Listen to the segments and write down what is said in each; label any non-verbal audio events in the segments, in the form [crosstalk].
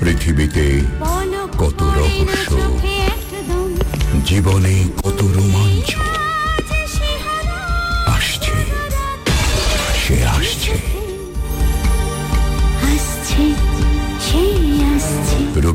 পৃথিবীতে কত রহস্য। জীবনে কত রোমাঞ্চ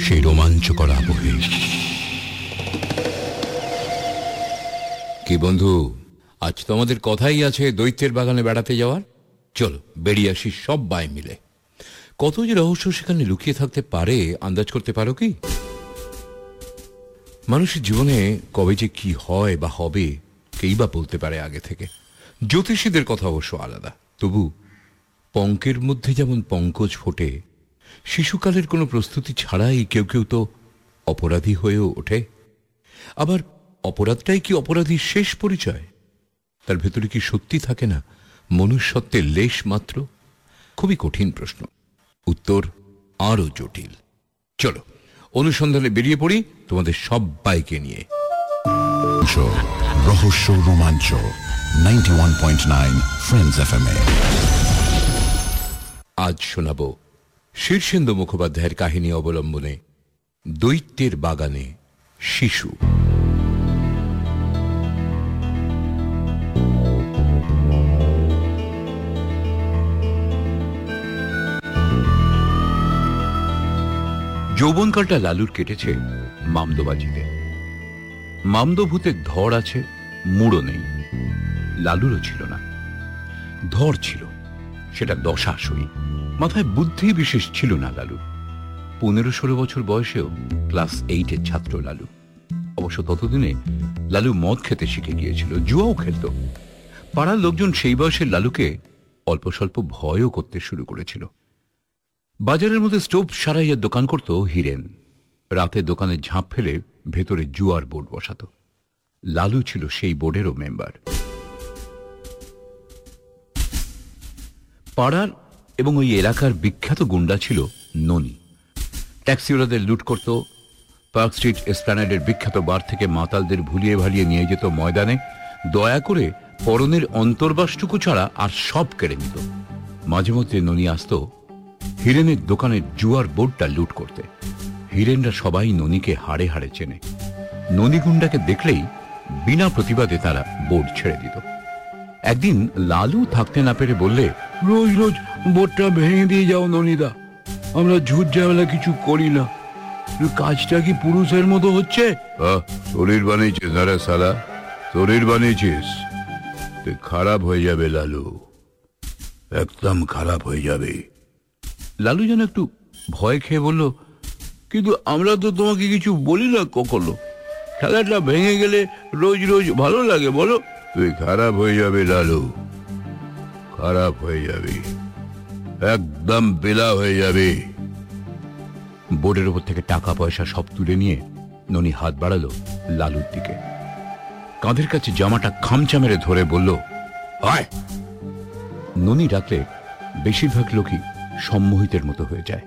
সেই রোমাঞ্চকর আবহে। কি বন্ধু, আজ তো আমাদের কথাই আছে দৈত্যের বাগানে বেড়াতে যাওয়ার? চলো, বেরিয়ে আসি সব বাই মিলে। কত যে রহস্য সেখানে লুকিয়ে থাকতে পারে, আন্দাজ করতে পারো কি? মানুষের জীবনে কবে যে কি হয় বা হবে, কেই বা বলতে পারে আগে থেকে। জ্যোতিষীদের কথা অবশ্য আলাদা। তবু, পঙ্কের মধ্যে যেমন পঙ্কজ ফোটে শিশুকালের কোনো প্রস্তুতি ছাড়াই কেউ কেউ তো অপরাধী হয়েও ওঠে। আবার অপরাধটাই কি অপরাধীর শেষ পরিচয়? তার ভেতরে কি সত্যি থাকে না? মনুষ্যত্বের লেশ মাত্র? খুবই কঠিন প্রশ্ন। উত্তর আরও জটিল। চলো অনুসন্ধানে বেরিয়ে পড়ি তোমাদের সবাইকে নিয়ে। রহস্য রোমাঞ্চ ninety one point nine friends F M এ আজ শোনাব শীর্ষেন্দু মুখোপাধ্যায়ের কাহিনী অবলম্বনে দৈত্যের বাগানে শিশু। যৌবনকালটা লালুর কেটেছে মামদোবাজিতে। মামদোভূতের ধর আছে, মুড়ো নেই। লালুরও ছিল না। ধর ছিল, সেটা দশাশই মাথায় বুদ্ধি বিশেষ ছিল না লালু। পনেরো ষোলো বছর বয়সেও ক্লাস এইটের ছাত্র লালু। অবশ্য ততদিনে লালু মদ খেতে শিখে গিয়েছিল, জুয়াও খেলত। পাড়ার লোকজন সেই বয়সের লালুকে অল্প স্বল্প ভয়ও করতে শুরু করেছিল। বাজারের মধ্যে স্টোভ সারাইয়ের দোকান করত হিরেন। রাতে দোকানে ঝাঁপ ফেলে ভেতরে জুয়ার বোর্ড বসাতো। লালু ছিল সেই বোর্ডেরও মেম্বার পাড়ার এবং ওই এলাকার বিখ্যাত গুন্ডা ছিল ননি। ট্যাক্সিওয়ালাদের লুট করত, পার্ক স্ট্রিট এসপ্ল্যানেডের বিখ্যাত বার থেকে মাতালদের ভুলিয়ে ভালিয়ে নিয়ে যেত ময়দানে, দয়া করে পরনের অন্তর্বাসটুকু ছাড়া আর সব কেড়ে নিত। মাঝে মধ্যে ননি আসত, হিরেনের দোকানের জুয়ার বোর্ডটা লুট করতে। হিরেনরা সবাই ননিকে হাড়ে হাড়ে চেনে। ননি গুন্ডাকে দেখলেই বিনা প্রতিবাদে তারা বোর্ড ছেড়ে দিত। একদিন লালু থাকতে না পেরে বললে রোজ রোজ বোর্ডটা ভেঙে দিয়ে যাও ননিদা আমরা ঝুট ঝামেলা কিছু করি না। কাজটা কি পুরুষের মতো হচ্ছে? শরীর বানিয়েছিস না রে সালা শরীর বানিয়েছিস। তুই খারাপ হয়ে যাবে লালু একদম খারাপ হয়ে যাবে। লালু যেন একটু ভয় খেয়ে বলল কিন্তু আমরা তো তোমাকে কিছু বলি না কখনো। খেলাটা ভেঙে গেলে রোজ রোজ ভালো লাগে বলো। তুই খারাপ হয়ে যাবে, লালু। খারাপ হয়ে যাবে। একদম বেলা হয়ে যাবে। বোর্ডের উপর থেকে টাকা পয়সা সব তুলে নিয়ে ননি হাত বাড়ালো লালুর দিকে। কাঁধের কাছে জামাটা খামচা মেরে ধরে বলল, আয়! ননি ডাকলে বেশিরভাগ লোকই সম্মোহিতের মতো হয়ে যায়।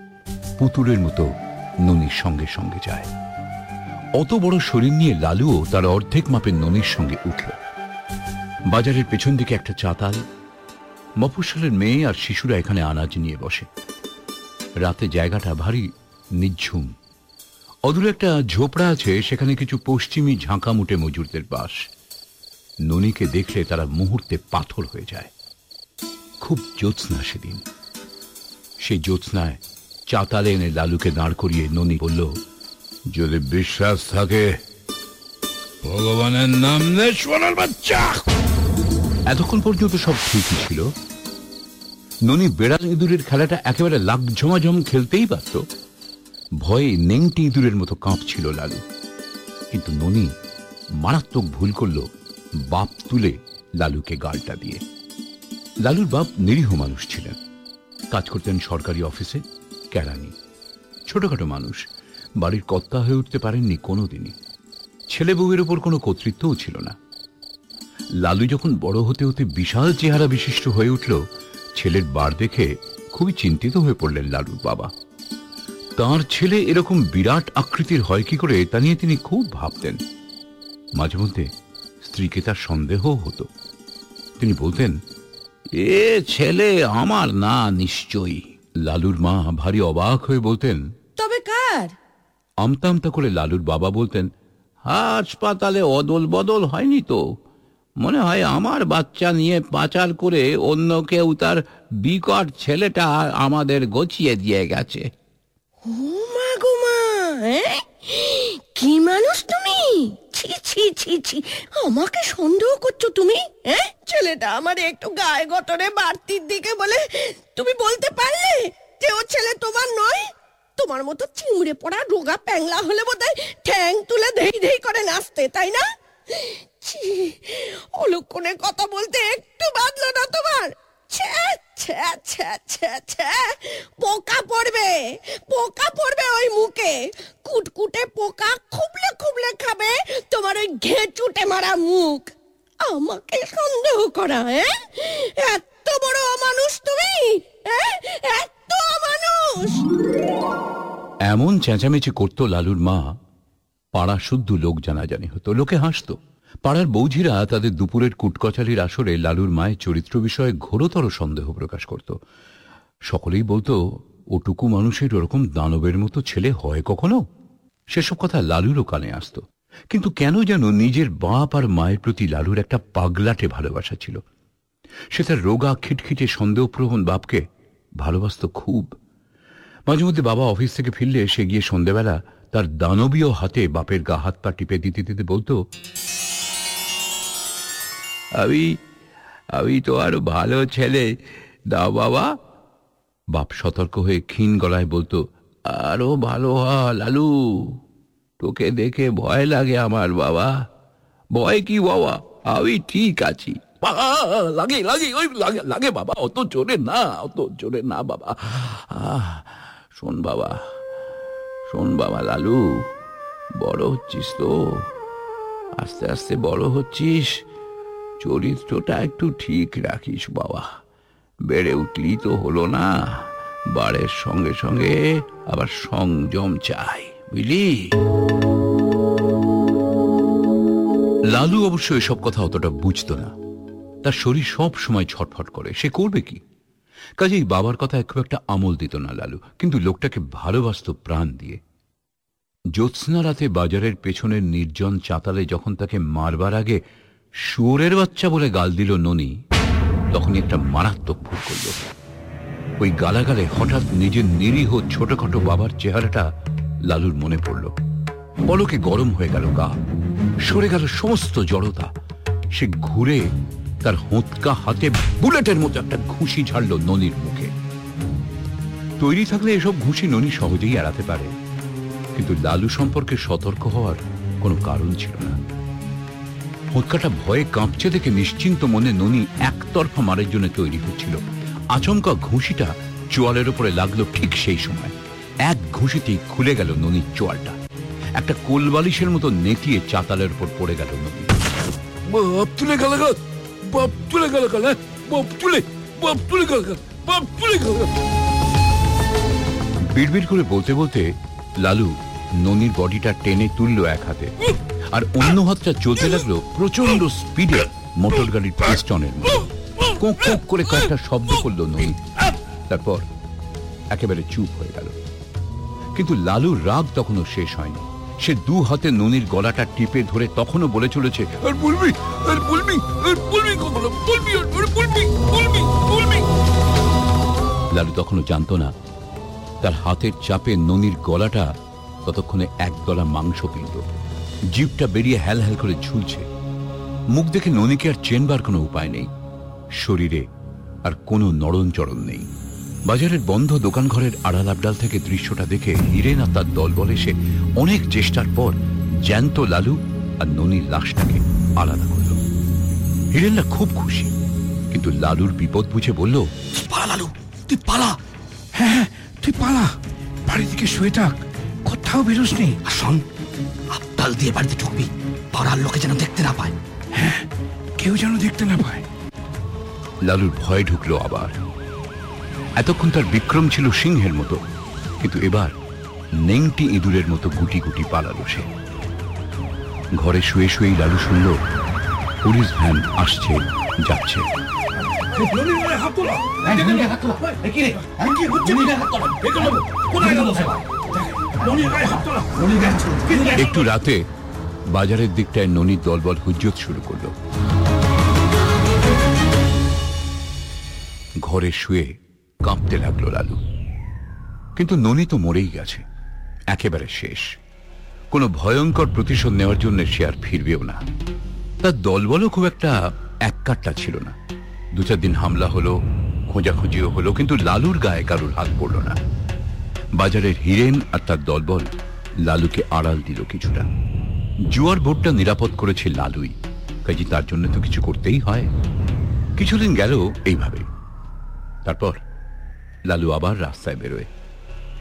পুতুলের মতো ননির সঙ্গে সঙ্গে যায়। অত বড় শরীর নিয়ে লালুও তার অর্ধেক মাপের ননির সঙ্গে উঠল। বাজারের পেছন দিকে একটা চাতাল, মফস্বলের মেয়ে আর শিশুরা এখানে আনাজ নিয়ে বসে। রাতে জায়গাটা ভারী নিঝুম। অদূরে একটা ঝোপড়া আছে, সেখানে কিছু পশ্চিমী ঝাঁকামুটে মজুরদের বাস। ননিকে দেখলে তারা মুহূর্তে পাথর হয়ে যায়। খুব জ্যোৎস্না সেদিন। সেই জ্যোৎস্নায় চাতালে এনে লালুকে দাঁড় করিয়ে ননি বলল, যদি বিশ্বাস থাকে, ভগবানের নাম নে সোনার বাচ্চা! এতক্ষণ পর্যন্ত সব ঠিকই ছিল? ননি বেড়াল ইঁদুরের খেলাটা একেবারে লাগঝমাঝম খেলতেই পারত। ভয়ে নেংটি ইঁদুরের মতো কাঁপছিল লালু। কিন্তু ননি মারাত্মক ভুল করল বাপ তুলে লালুকে গালটা দিয়ে। লালুর বাপ নিরীহ মানুষ ছিলেন। কাজ করতেন সরকারি অফিসে, কেরানি। ছোটখাটো মানুষ। বাড়ির কর্তা হয়ে উঠতে পারেননি কোনোদিনই। ছেলে বউয়ের ওপর কোনো কর্তৃত্বও ছিল না। লালু যখন বড় হতে হতে বিশাল চেহারা বিশিষ্ট হয়ে উঠল ছেলের বার দেখে খুবই চিন্তিত হয়ে পড়লেন লালুর বাবা। তার ছেলে এরকম বিরাট আকৃতির হয় কি করে তা নিয়ে তিনি খুব ভাবতেন। মাঝে মধ্যে স্ত্রীকে তার সন্দেহ হতো। তিনি বলতেন এ ছেলে আমার না নিশ্চয়ই। লালুর মা ভারী অবাক হয়ে বলতেন তবে কার? আমতা আমতা করে লালুর বাবা বলতেন হাসপাতালে অদল বদল হয়নি তো। মনে হয় আমার বাচ্চা নিয়ে পাচার করে অন্য কেউ তার বিকট ছেলেটা আমাদের গছিয়ে দিয়ে গেছে। ও মা গো? কি মানুষ তুমি? ছি ছি ছি ছি। আমাকে সন্দেহ করছ তুমি? হ্যাঁ ছেলেটা আমার একটু গায়ে গতরে বাড়তির দিকে বলে তুমি বলতে পারলে যে ও ছেলে তোমার নয়? তোমার মতো চিমড়ে পড়া রোগা প্যাংলা হলে বোধহয় ঠ্যাং তুলে ধেই ধেই করে নাচতে, তাই না? অলক্ষণে কথা বলতে একটু বাদলো না তোমার। পোকা পড়বে পোকা পড়বে ওই মুখে। কুটকুটে পোকা খুবলে খুবলে খাবে তোমার ওই ঘেঁচুটে মারা মুখ। আমাকে সন্দেহ করা হ্যাঁ এত বড় মানুষ তুমি এত মানুষ এমন চেঁচামেচি করতো লালুর মা, পাড়া শুদ্ধ লোক জানাজানি হতো, লোকে হাসতো। পাড়ার বৌঝিরা তাদের দুপুরের কুটকচালির আসরে লালুর মায়ের চরিত্র বিষয়ে ঘোরতর সন্দেহ প্রকাশ করত। সকলেই বলতো, ওটুকু মানুষের ওরকম দানবের মতো ছেলে হয় কখনো? সেসব কথা লালুরও কানে আসতো। কিন্তু কেন যেন নিজের বাপ আর মায়ের প্রতি লালুর একটা পাগলাটে ভালোবাসা ছিল। সে তার রোগা, খিটখিটে, সন্দেহপ্রবণ বাপকে ভালোবাসত খুব। মাঝে মধ্যে বাবা অফিস থেকে ফিরলে সে গিয়ে সন্ধ্যেবেলা তার দানবীয় হাতে বাপের গা হাত পা টিপে দিতে দিতে বলতো আমি আমি তো আরও ভালো ছেলে। দাও বাবা। বাপ সতর্ক হয়ে ক্ষীণ গলায় বলতো, আরও ভালো হ, লালু। তোকে দেখে ভয় লাগে আমার বাবা। ভয় কি বাবা? আমি ঠিক আছি। লাগে লাগে, ওই লাগে লাগে বাবা, অত জোরে না, অত জোরে না বাবা। শোন বাবা শোন বাবা লালু, বড় হচ্ছিস তো। আস্তে আস্তে বড় হচ্ছিস। চরিত্রটা একটু ঠিক রাখিস, বাবা। বেড়ে উঠলি তো হলো না। বাড়ের সঙ্গে সঙ্গে আবার সংযম চাই, বুঝলি? লালু অবশ্য এসব কথা অতটা বুঝতো না। তার শরীর সব সময় ছটফট করে। সে করবে কি? কাজেই বাবার কথা খুব একটা আমল দিত না লালু, কিন্তু লোকটাকে ভালোবাসত প্রাণ দিয়ে। জ্যোৎস্না রাতে বাজারের পেছনের নির্জন চাতালে যখন তাকে মারবার আগে শুয়োরের বাচ্চা বলে গাল দিল ননি, তখনই একটা মারাত্মক ভুল করল। ওই গালাগালে হঠাৎ নিজের নিরীহ ছোটখাটো বাবার চেহারাটা লালুর মনে পড়ল। পলকে গরম হয়ে গেল গা, সরে গেল সমস্ত জড়তা। সে ঘুরে তার হোঁতকা হাতে বুলেটের মতো একটা ঘুষি ঝাড়ল ননির মুখে। তৈরি থাকলে এসব ঘুষি ননি সহজেই এড়াতে পারে, কিন্তু লালু সম্পর্কে সতর্ক হওয়ার কোনো কারণ ছিল না। হোঁতকাটা ভয়ে কাঁপছে দেখে নিশ্চিন্ত মনে ননি একতরফা মারের জন্য তৈরি হচ্ছিল। আচমকা ঘুষিটা চোয়ালের উপরে লাগল ঠিক সেই সময়। এক ঘুষিতেই খুলে গেল ননির চোয়ালটা। একটা কোলবালিশের মতো নেতিয়ে চাতালের উপর পড়ে গেল গেল গেল বিড়বিড় করে বলতে বলতে লালু ননির বডিটা টেনে তুললো এক হাতে। আর অন্য হাতটা চলতে লাগল প্রচণ্ড স্পিডে মোটর গাড়ির পিস্টনের কোঁক কোঁক করে কয়েকটা শব্দ করল ননি। তারপর একেবারে চুপ হয়ে গেল। কিন্তু লালুর রাগ তখনও শেষ হয়নি। সে দু হাতে ননির গলাটা টিপে ধরে তখনও বলে চলেছে লালু তখনও জানতো না, তার হাতের চাপে ননির গলাটা ততক্ষণে এক গলা মাংস কিনত জিপটা বেরিয়ে হ্যাল হ্যাল করে ঝুলছে। মুখ দেখে ননিকে আর চেনবার কোনো উপায় নেই। শরীরে আর কোনো নড়নচড়ন নেই। বাজারের বন্ধ দোকানঘরের আড়াল আবডাল থেকে দৃশ্যটা দেখে হিরেন আর তার দলবল এসে অনেক চেষ্টার পর জ্যান্ত লালু আর ননির লাশটাকে আলাদা করল। হিরেনরা খুব খুশি কিন্তু লালুর বিপদ বুঝে বলল পালা লালু তুই পালা। হ্যাঁ হ্যাঁ তুই পালা। বাড়ি থেকে শুয়ে থাক কোথাও বেরোস নি আর শোন আবদাল দিয়ে বাড়িতে ঢুকবি। পাড়ার লোকে যেন দেখতে না পায়। হ্যাঁ কেউ যেন দেখতে না পায়। লালুর ভয় ঢুকলো আবার। এতক্ষণ তার বিক্রম ছিল সিংহের মতো কিন্তু এবার নেংটি ইঁদুরের মতো গুটি গুটি পালালো সে। ঘরে শুয়ে শুয়েই লালু শুনল পুলিশ ভ্যান আসছে যাচ্ছে। একটু রাতে বাজারের দিকটায় ননির দলবল হুজ্জত শুরু করল। ঘরে শুয়ে কাঁপতে লাগল লালু। কিন্তু ননি তো মরেই গেছে। একেবারে শেষ। কোনো ভয়ঙ্কর প্রতিশোধ নেওয়ার জন্য সে আর ফিরবেও না। তার দলবলও খুব একটা এককাট্টা ছিল না। দু চার দিন হামলা হলো, খোঁজাখুঁজিও হলো, কিন্তু লালুর গায়ে কারুর হাত পড়ল না। বাজারের হিরেন আর তার দলবল লালুকে আড়াল দিল কিছুটা। জুয়ার বোর্ডটা নিরাপদ করেছে লালুই কাজে তার জন্য তো কিছু করতেই হয়। কিছুদিন গেল এইভাবে তারপর লালু আবার রাস্তায় বেরোয়।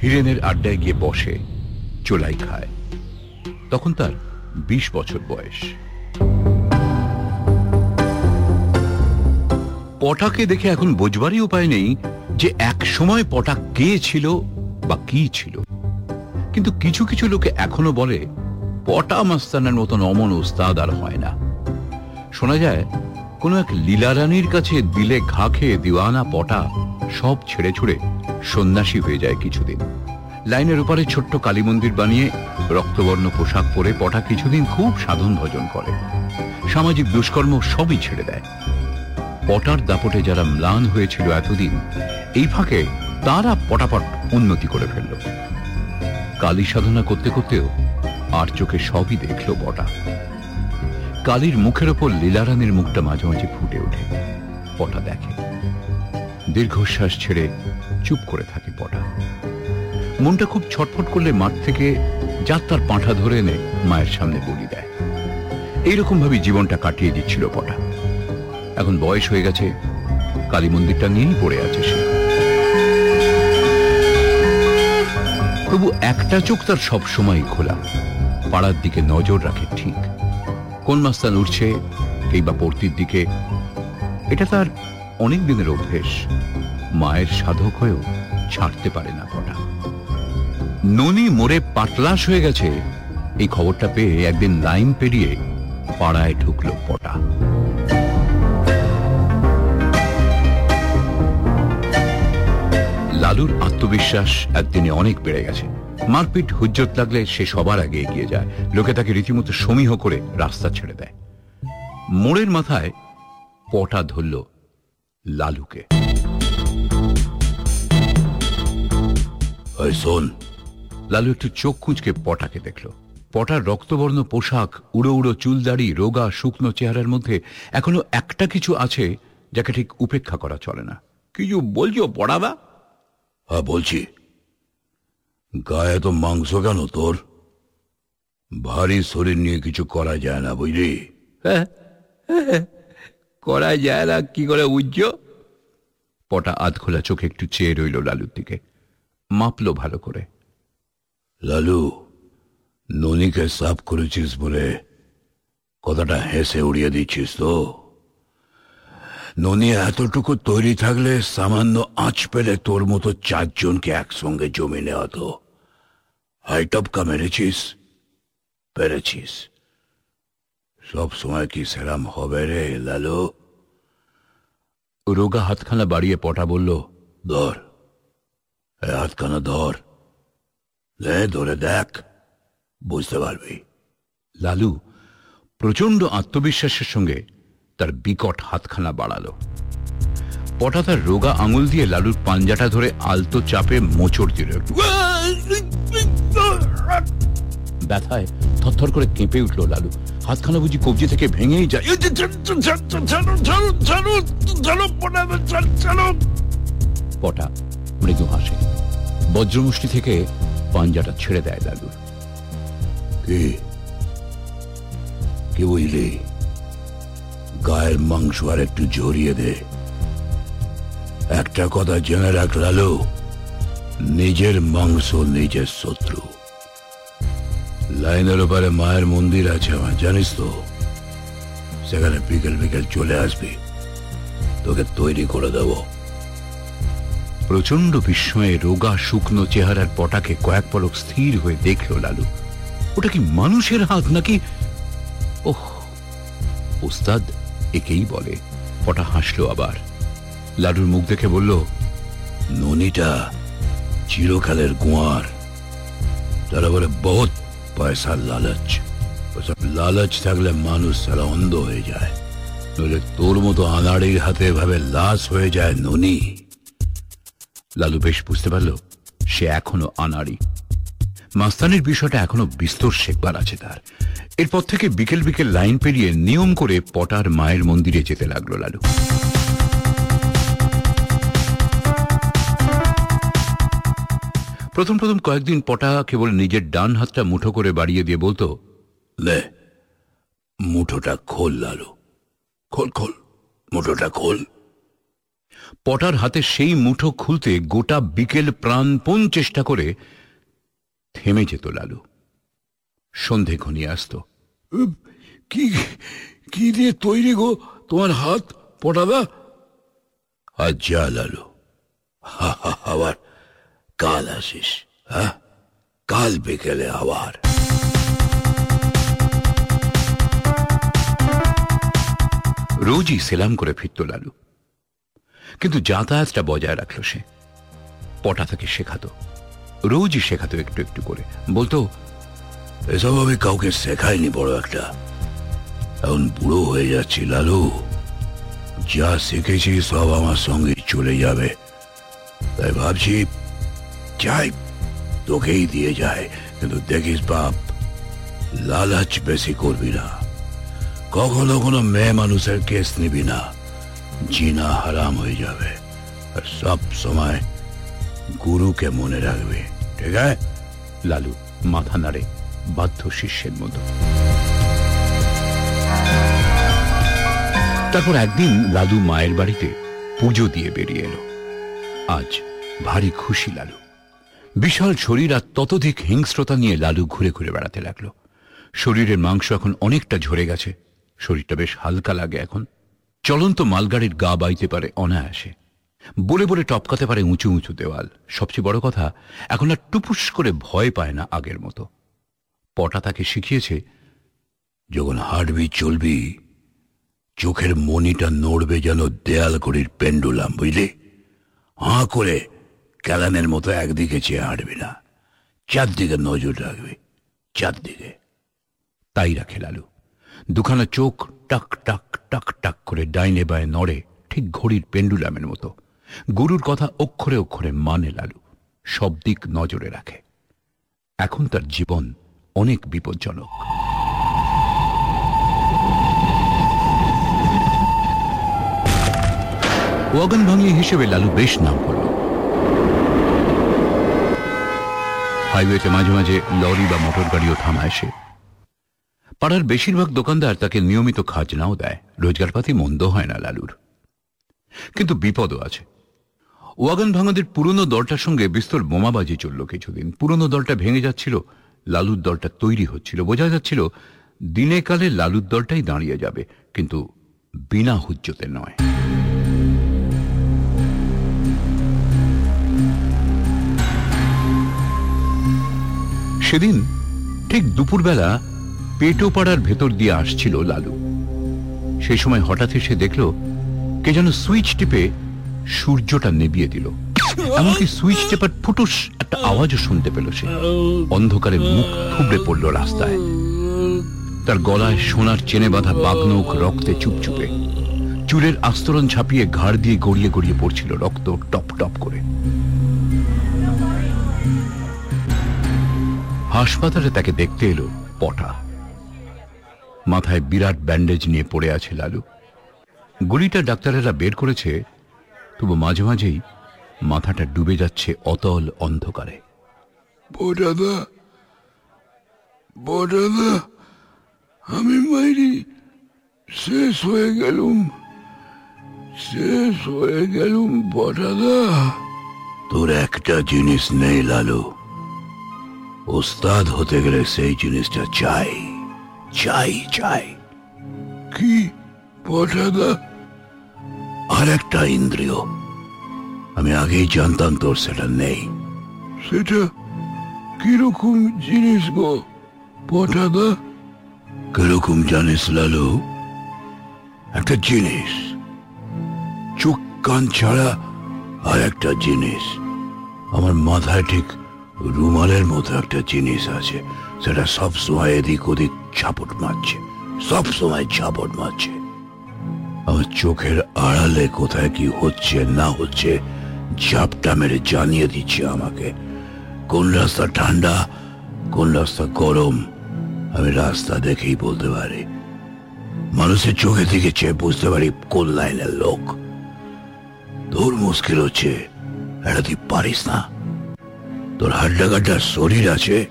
হিরেনের আড্ডায় গিয়ে বসে, চোলাই খায়। তখন তার বিশ বছর বয়স। পটাকে দেখে এখন বোঝবারই উপায় নেই যে এক সময় পটা কে ছিল বা কি ছিল? কিন্তু কিছু কিছু লোকে এখনও বলে, পটা মাস্তানের মতন অমন ওস্তাদ আর হয় না। শোনা যায়, কোন এক লীলারানীর কাছে দিলে ঘা খেয়ে দিওয়ানা পটা সব ছেড়ে ছুড়ে সন্ন্যাসী হয়ে যায় কিছুদিন। লাইনের উপরে ছোট্ট কালী মন্দির বানিয়ে রক্তবর্ণ পোশাক পরে পটা কিছুদিন খুব সাধন ভজন করে। সামাজিক দুষ্কর্ম সবই ছেড়ে দেয়। পটার দাপটে যারা ম্লান হয়েছিল এতদিন, এই ফাঁকে তারা পটাপট উন্নতি করে ফেলল। কালী সাধনা করতে করতেও আর চোখে সবই দেখল বটা। কালীর মুখের ওপর লীলারানীর মুখটা মাঝে মাঝে ফুটে ওঠে। পটা দেখে। দীর্ঘশ্বাস ছেড়ে চুপ করে থাকে পটা মনটা খুব ছটফট করলে মাঠ থেকে যার তার পাঁঠা ধরে এনে মায়ের সামনে বলি দেয়। এইরকম ভাবে জীবনটা কাটিয়ে দিচ্ছিল পটা এখন বয়স হয়ে গেছে, কালী মন্দিরটা নিয়েই পড়ে আছে সে। তবু একটা চোখ তার সব সময় খোলা। পাড়ার দিকে নজর রাখে ঠিক। কোন মাস্তান উঠছে, কিংবা পড়তির দিকে। এটা তার অনেক দিনের অভ্যেস। মায়ের সাধক হয়েও ছাড়তে পারে না পটা ননি মোড়ে পাতলাশ হয়ে গেছে। এই খবরটা পেয়ে একদিন লাইন পেরিয়ে পাড়ায় ঢুকলো পটা লালুর আত্মবিশ্বাস একদিনে অনেক বেড়ে গেছে। মারপিট, হুজ্জত লাগলে সে সবার আগে এগিয়ে যায়। লোকে তাকে রীতিমতো সমীহ করে রাস্তা ছেড়ে দেয়। মোড়ের মাথায় পটা ধরল লালুকে। লালু একটু চোখ খুঁজকে পটাকে দেখল। পটার রক্তবর্ণ পোশাক, উড়ো উড়ো চুলদাড়ি রোগা, শুকনো চেহারার মধ্যে এখনও একটা কিছু আছে যাকে ঠিক উপেক্ষা করা চলে না। কিছু বলছো পড়াবা হ্যাঁ বলছি। গায়ে তো মাংস কেন তোর? ভারী শরীর নিয়ে কিছু করা যায় না বুঝলি? করা যায় না কি করে উজ্জ পটা আধ খোলা চোখে একটু চেয়ে রইল লালুর দিকে। মাপলো ভালো করে। লালু ননিকে সাফ করেছিস বলে কথাটা হেসে উড়িয়ে দিচ্ছিস তো? ননি এতটুকু তৈরি থাকলে সামান্য আঁচ পেলে তোর মতো চারজনকে একসঙ্গে জমি নেওয়া তো। হাইটপকা মেরেছিস? পেরেছিস। সব সময় কি সেরাম হবে রে লালু? রোগা হাতখানা বাড়িয়ে পটা বলল ধর। হাতখানা ধর। লে ধরে দেখ। বুঝতে পারবি। লালু প্রচণ্ড আত্মবিশ্বাসের সঙ্গে তার বিকট হাতখানা বাড়ালো। পটা তার রোগা আঙুল দিয়ে লালুর পাঞ্জাটা ধরে আলতো চাপে মোচড় দিল। ব্যথায় থরথর করে কেঁপে উঠল লালু। হাতখানা বুঝি কবজি থেকে ভেঙেই যায়। পটা মৃদু হাসে। বজ্রমুষ্টি থেকে পাঞ্জাটা ছেড়ে দেয় লালুর। কে? কি বুঝলি গায়ের মাংস আর একটু জড়িয়ে দে। একটা কথা জেনে রাখ, লালু। নিজের মাংস নিজের শত্রু। লাইনের ওপারে মায়ের মন্দির আছে আমার, জানিস তো? সেখানে বিকেল বিকেল চলে আসবি। তোকে তৈরি করে দেবো। প্রচণ্ড বিস্ময়ে রোগা শুকনো চেহারার পটাকে কয়েক পলক স্থির হয়ে দেখল লালু। ওটা কি মানুষের হাত নাকি? ওস্তাদ একেই বলে। পটা হাসলো আবার। লালুর মুখ দেখে বলল, ননিটা চিরকালের কুয়ার তারা বলে বহুত পয়সার লালচ। লালচ থাকলে মানুষ সারা অন্ধ হয়ে যায়। নইলে তোর মতো আনাড়ির হাতে এভাবে লাশ হয়ে যায় ননি। লালু বেশ বুঝতে পারল, সে এখনও আনাড়ি। মাস্তানের বিষয়টা এখনও বিস্তর শেখবার আছে তার। এরপর থেকে বিকেল বিকেল লাইন পেরিয়ে নিয়ম করে পটার মায়ের মন্দিরে যেতে লাগল লালু। প্রথম প্রথম কয়েকদিন পটা কেবল নিজের ডান হাতটা মুঠো করে বাড়িয়ে দিয়ে বলতো, লে, মুঠোটা খোল লালু। খোল খোল, মুঠোটা খোল। পটার হাতে সেই মুঠো খুলতে গোটা বিকেল প্রাণপণ চেষ্টা করে থেমে যেত লালু। সন্ধে ঘনিয়ে আসতো। কি কি দিয়ে তৈরি গো তোমার হাত পটাদা আজ যা লালু। আবার কাল আসিস হ্যাঁ? কাল বিকেলে আবার। রোজই সেলাম করে ফিরত লালু। কিন্তু যাতায়াতটা বজায় রাখল সে। পটা তাকে শেখাতো। রোজই শেখাতো একটু একটু করে। বলতো, এসব আমি কাউকে শেখাইনি, বড় একটা। এখন বুড়ো হয়ে যাচ্ছি, লালু। যা শিখেছি সব আমার সঙ্গে চলে যাবে। তাই ভাবছি, যাই, তোকেই দিয়ে যায় কিন্তু দেখিস বাপ, লালাচ বেশি করবি না। কখনো কোনো মেয়ে মানুষের কেস নিবি না। জিনা হারাম হয়ে যাবে। আর সব সময় গুরুকে মনে রাখবি, ঠিক আছে? লালু, মাথা নাড়ে, বাধ্য শিষ্যের মতো। তারপর একদিন লালু মায়ের বাড়িতে পুজো দিয়ে বেরিয়ে এলো। আজ ভারী খুশি লালু। বিশাল শরীর আর ততধিক হিংস্রতা নিয়ে লালু ঘুরে ঘুরে বেড়াতে লাগল। শরীরের মাংস এখন অনেকটা ঝরে গেছে। শরীরটা বেশ হালকা লাগে এখন। চলন্ত মালগাড়ির গা বাইতে পারে অনায়াসে। বলে বলে টপকাতে পারে উঁচু উঁচু দেওয়াল। সবচেয়ে বড় কথা, এখন আর টুপুস করে ভয় পায় না আগের মতো। পটা তাকে শিখিয়েছে, যখন হাঁটবি, চলবি, চোখের মনিটা নড়বে যেন দেয়াল ঘড়ির পেন্ডুলাম, বুঝলি? হাঁ করে ক্যালানের মতো একদিকে চেয়ে হাঁটবি না, চারদিকে নজর রাখবি, চারদিকে। তাই রাখে লালু। দুখানা চোখ টাক টাক টাক টাক করে ডাইনে বায়ে নড়ে ঠিক ঘড়ির পেন্ডুলামের মতো। গুরুর কথা অক্ষরে অক্ষরে মানে লালু, সব দিক নজরে রাখে। এখন তার জীবন অনেক বিপজ্জনক। ওয়াগন ভাঙিয়ে হিসেবে লালু বেশ নাম করল। হাইওয়েতে মাঝে মাঝে লরি বা মোটর গাড়িও থামায় সে। পাড়ার বেশিরভাগ দোকানদার তাকে নিয়মিত খাজনাও দেয়। রোজগারপাতি মন্দ হয় না লালুর। কিন্তু বিপদও আছে। ওয়াগন ভাঙাদের পুরনো দলটার সঙ্গে বিস্তর বোমাবাজি চলল কিছুদিন। পুরনো দলটা ভেঙে যাচ্ছিল, লালুর দলটা তৈরি হচ্ছিল। বোঝা যাচ্ছিল দিনে কালে লালুর দলটাই দাঁড়িয়ে যাবে, কিন্তু বিনা হুজ্জতে নয়। সেদিন ঠিক দুপুরবেলা পেটোপাড়ার ভেতর দিয়ে আসছিল লালু। সেই সময় হঠাৎ সে দেখল, কে যেন সুইচ টিপে সূর্যটা নেবিয়ে দিল। এমনকি সুইচ টেপার ফুটুস একটা আওয়াজও শুনতে পেল সে। অন্ধকারে মুখ থুবড়ে পড়ল রাস্তায়। তার গলায় সোনার চেনে বাঁধা বাগনৌক রক্তে চুপচুপে। চুলের আস্তরণ ছাপিয়ে ঘাড় দিয়ে গড়িয়ে গড়িয়ে পড়ছিল রক্ত টপ টপ করে। হাসপাতালে তাকে দেখতে এলো পটা। মাথায় বিরাট ব্যান্ডেজ নিয়ে পড়ে আছে লালু। গুলিটা ডাক্তারেরা বের করেছে তবু মাঝে মাঝেই মাথাটা ডুবে যাচ্ছে অতল অন্ধকারে। আমি মাইরি শেষ হয়ে গেলুম শেষ হয়ে গেলুম বড়াদা তোর একটা জিনিস নেই লালু ওস্তাদ হতে গেলে সেই জিনিসটা চাই চাই চাই। কি বড়াদা আর একটা ইন্দ্রিয়। আমি আগেই জানতাম তোর সেটা নেই। সেটা কীরকম জিনিস গো পটাদা কীরকম জানিস লালু? একটা জিনিস। চোখ কান ছাড়া আর একটা জিনিস। আমার মাথায় ঠিক রুমালের মতো একটা জিনিস আছে সেটা সবসময় এদিক ওদিক ছাপট মারছে সবসময় ছাপট মারছে। আমার চোখের আড়ালে কোথায় কি হচ্ছে, না হচ্ছে, ঝাপটা মেরে জানিয়ে দিচ্ছে আমাকে। কোন রাস্তা ঠান্ডা, কোন রাস্তা গরম, আমি রাস্তা দেখেই বলতে পারি। মানুষের চোখে দিকে চেয়ে বুঝতে পারি কোন লাইনের লোক। তোর মুশকিল হচ্ছে, এটা তুই পারিস না। তোর হাড্ডা গাড্ডার শরীর আছে,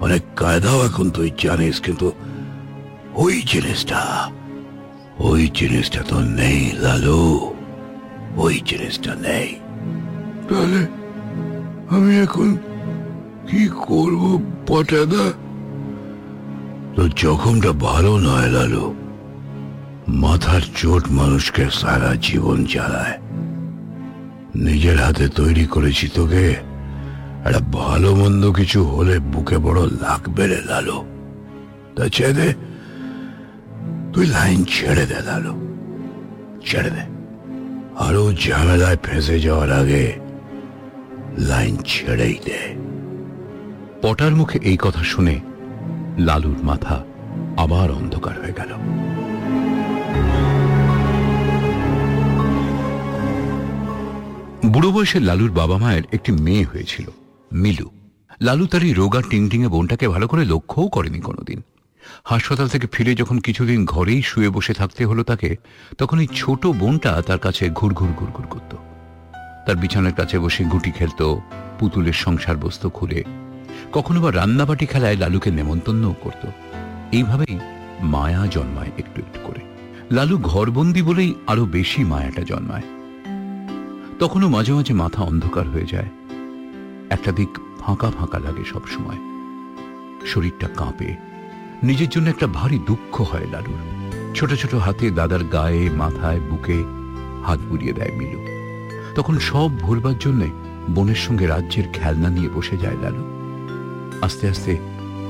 অনেক কায়দাও এখন তুই জানিস, কিন্তু ওই জিনিসটা ওই জিনিসটা তো নেই লালু। ওই জিনিসটা নেই। তাহলে আমি এখন কি করব পটাদা? তো জখমটা ভালো নয় লালু। মাথার চোট মানুষকে সারা জীবন চালায় নিজের হাতে তৈরি করেছি তোকে। একটা ভালো মন্দ কিছু হলে বুকে বড় লাগবে রে লালু। তা ছেড়ে দে। তুই লাইন ছেড়ে দে, লালু। ছেড়ে দে। আরও ঝামেলায় ফেসে যাওয়ার আগে লাইন ছেড়েই দে। পটার মুখে এই কথা শুনে লালুর মাথা আবার অন্ধকার হয়ে গেল। বুড়ো বয়সে লালুর বাবা মায়ের একটি মেয়ে হয়েছিল, মিলু। লালু তার এই রোগা টিংটিংয়ে বোনটাকে ভালো করে লক্ষ্যও করেনি কোনোদিন। হাসপাতাল থেকে ফিরে যখন কিছুদিন ঘরেই শুয়ে বসে থাকতে হলো তাকে, তখন এই ছোট বোনটা তার কাছে ঘুরঘুর ঘুরঘুর করত। তার বিছানার কাছে বসে গুটি খেলতো, পুতুলের সংসার বস্তু খুলে। কখনো বা রান্নাবাটি খেলায় লালুকে নেমন্তন্নও করত। এইভাবেই মায়া জন্মায় একটু একটু করে। লালু ঘরবন্দি বলেই আরও বেশি মায়াটা জন্মায়। তখনও মাঝে মাঝে মাথা অন্ধকার হয়ে যায়। একটা দিক ফাঁকা ফাঁকা লাগে সব সময় শরীরটা কাঁপে। নিজের জন্য একটা ভারী দুঃখ হয় লালুর। ছোট ছোট হাতে দাদার গায়ে, মাথায়, বুকে হাত বুলিয়ে দেয় মিলু। তখন সব ভুলবার জন্য বোনের সঙ্গে রাজ্যের খেলনা নিয়ে বসে যায় লালু। আস্তে আস্তে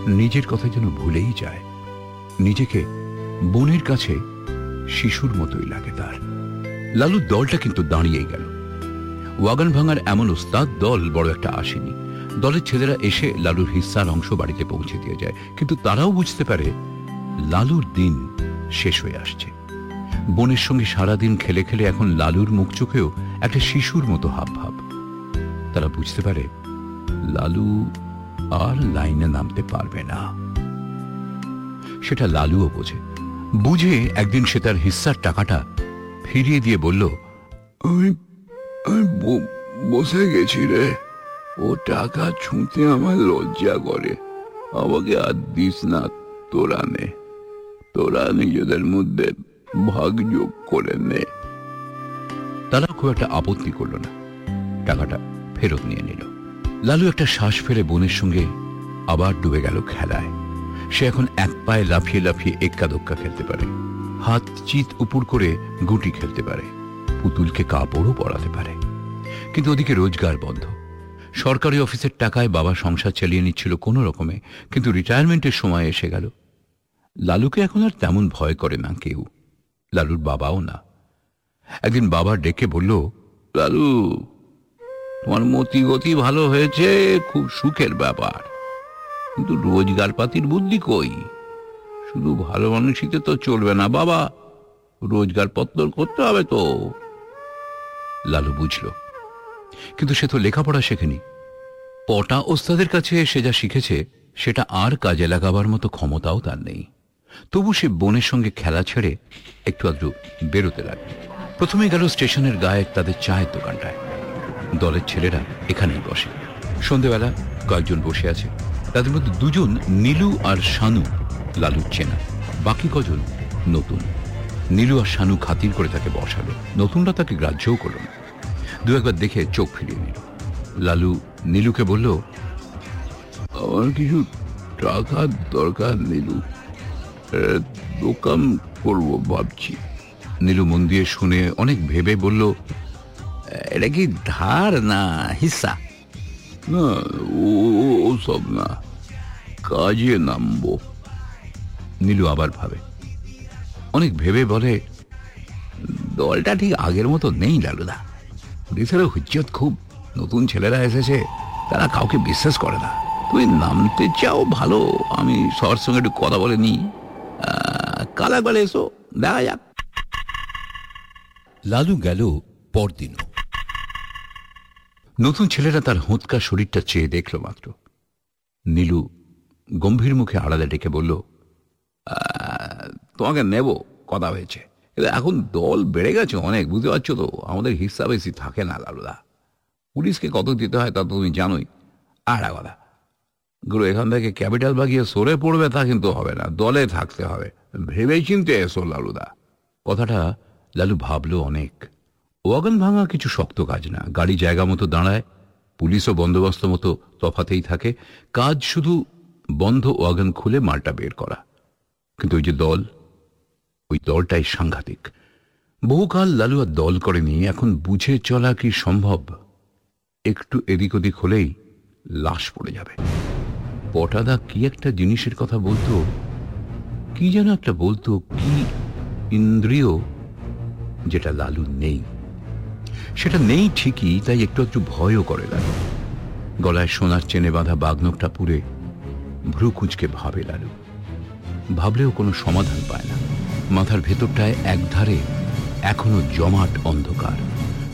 নিজের কথা যেন ভুলেই যায়। নিজেকে বোনের কাছে শিশুর মতোই লাগে তার। লালুর দলটা কিন্তু দাঁড়িয়েই গেল। ওয়াগান ভাঙার এমন ওস্তাদ দল বড় একটা আসেনি। দলের ছেলেরা এসে লালুর হিস্সার অংশ বাড়িতে পৌঁছে দিয়ে যায়। কিন্তু তারাও বুঝতে পারে লালুর দিন শেষ হয়ে আসছে। বোনের সঙ্গে সারাদিন খেলে খেলে এখন লালুর মুখ চোখেও একটা শিশুর মতো হাব ভাব। তারা বুঝতে পারে লালু আর লাইনে নামতে পারবে না। সেটা লালুও বোঝে। বুঝে একদিন সে তার হিস্সার টাকাটা ফিরিয়ে দিয়ে বলল আমি বসে গেছি রে। ও টাকা ছুঁতে আমার লজ্জা করে। আমাকে আর দিস না তোরা নে। তোরা নিজেদের মধ্যে ভাগ যোগ করে নে। তারা খুব একটা আপত্তি করল না। টাকাটা ফেরত নিয়ে নিল। লালু একটা শ্বাস ফেলে বোনের সঙ্গে আবার ডুবে গেল খেলায়। সে এখন এক পায়ে লাফিয়ে লাফিয়ে এক্কা দোক্কা খেলতে পারে। হাত চিত উপর করে গুটি খেলতে পারে। পুতুলকে কাপড়ও পরাতে পারে। কিন্তু ওদিকে রোজগার বন্ধ। সরকারি অফিসের টাকায় বাবা সংসার চালিয়ে নিচ্ছিল কোনো রকমে, কিন্তু রিটায়ারমেন্টের সময় এসে গেল। লালুকে এখন আর তেমন ভয় করে না কেউ। লালুর বাবাও না। একদিন বাবা ডেকে বলল, লালু, তোমার মতি গতি ভালো হয়েছে, খুব সুখের ব্যাপার। কিন্তু রোজগার পাতির বুদ্ধি কই? শুধু ভালো মানুষইতে তো চলবে না, বাবা। রোজগার পত্র করতে হবে তো। লালু বুঝল কিন্তু সে তো লেখাপড়া শেখেনি। পটা ওস্তাদের কাছে সে যা শিখেছে, সেটা আর কাজে লাগাবার মতো ক্ষমতাও তার নেই। তবু সে বোনের সঙ্গে খেলা ছেড়ে একটু আধটু বেরোতে লাগল। প্রথমে গেল স্টেশনের গায়ে তাদের চায়ের দোকানটায়। দলের ছেলেরা এখানেই বসে। সন্ধেবেলা কয়েকজন বসে আছে। তাদের মধ্যে দুজন নীলু আর শানু, লালুর চেনা। বাকি কজন নতুন। নীলু আর শানু খাতির করে তাকে বসালো। নতুনরা তাকে গ্রাহ্যও করল না। দু একবার দেখে চোখ ফিরিয়ে নিল। লালু নীলুকে বলল আমার কিছু টাকার দরকার নীলু। দোকান করব ভাবছি। নীলু মন দিয়ে শুনে অনেক ভেবে বলল এটা কি ধার না হিস্সা না ও- ও সব না কাজে নামবো। নীলু আবার ভাবে। অনেক ভেবে বলে দলটা ঠিক আগের মতো নেই লালুদা। পুলিশেরও হুজ্জত খুব। নতুন ছেলেরা এসেছে তারা কাউকে বিশ্বাস করে না। তুমি নামতে চাও ভালো আমি সবার সঙ্গে একটু কথা বলে নি কাল একবার এসো দেখা যাক। লালু গেল পরদিনও। নতুন ছেলেরা তার হোঁতকা শরীরটা চেয়ে দেখল মাত্র। নীলু গম্ভীর মুখে আড়ালে ডেকে বলল তোমাকে নেব কথা হয়েছে। কিন্তু এখন দল বেড়ে গেছে অনেক, বুঝতে পারছ তো? আমাদের হিস্সা বেশি থাকে না লালুদা। পুলিশকে কত দিতে হয় তা তুমি জানোই। আর কথা, গুরু, এখান থেকে ক্যাপিটাল বাগিয়ে সরে পড়বে তা কিন্তু হবে না, দলে থাকতে হবে। ভেবে চিনতে এসো লালুদা। কথাটা লালু ভাবল অনেক। ওয়াগন ভাঙা কিছু শক্ত কাজ না, গাড়ি জায়গা মতো দাঁড়ায়, পুলিশও বন্দোবস্ত মতো তফাতেই থাকে, কাজ শুধু বন্ধ ওয়াগন খুলে মালটা বের করা। কিন্তু ওই যে দল ওই দলটাই সাংঘাতিক। বহুকাল লালু আর দল করেনি, এখন বুঝে চলা কি সম্ভব? একটু এদিক ওদিক হলেই লাশ পড়ে যাবে। পটাদা কি একটা জিনিসের কথা বলতো? কি যেন একটা বলতো, কি ইন্দ্রিয় যেটা লালু নেই। সেটা নেই ঠিকই, তাই একটু একটু ভয়ও করে লালু। গলায় সোনার চেনে বাঁধা বাগনকটা পুরে ভ্রু কুচকে ভাবে লালু। ভাবলেও কোনো সমাধান পায় না। মাথার ভেতরটায় একধারে এখনও জমাট অন্ধকার।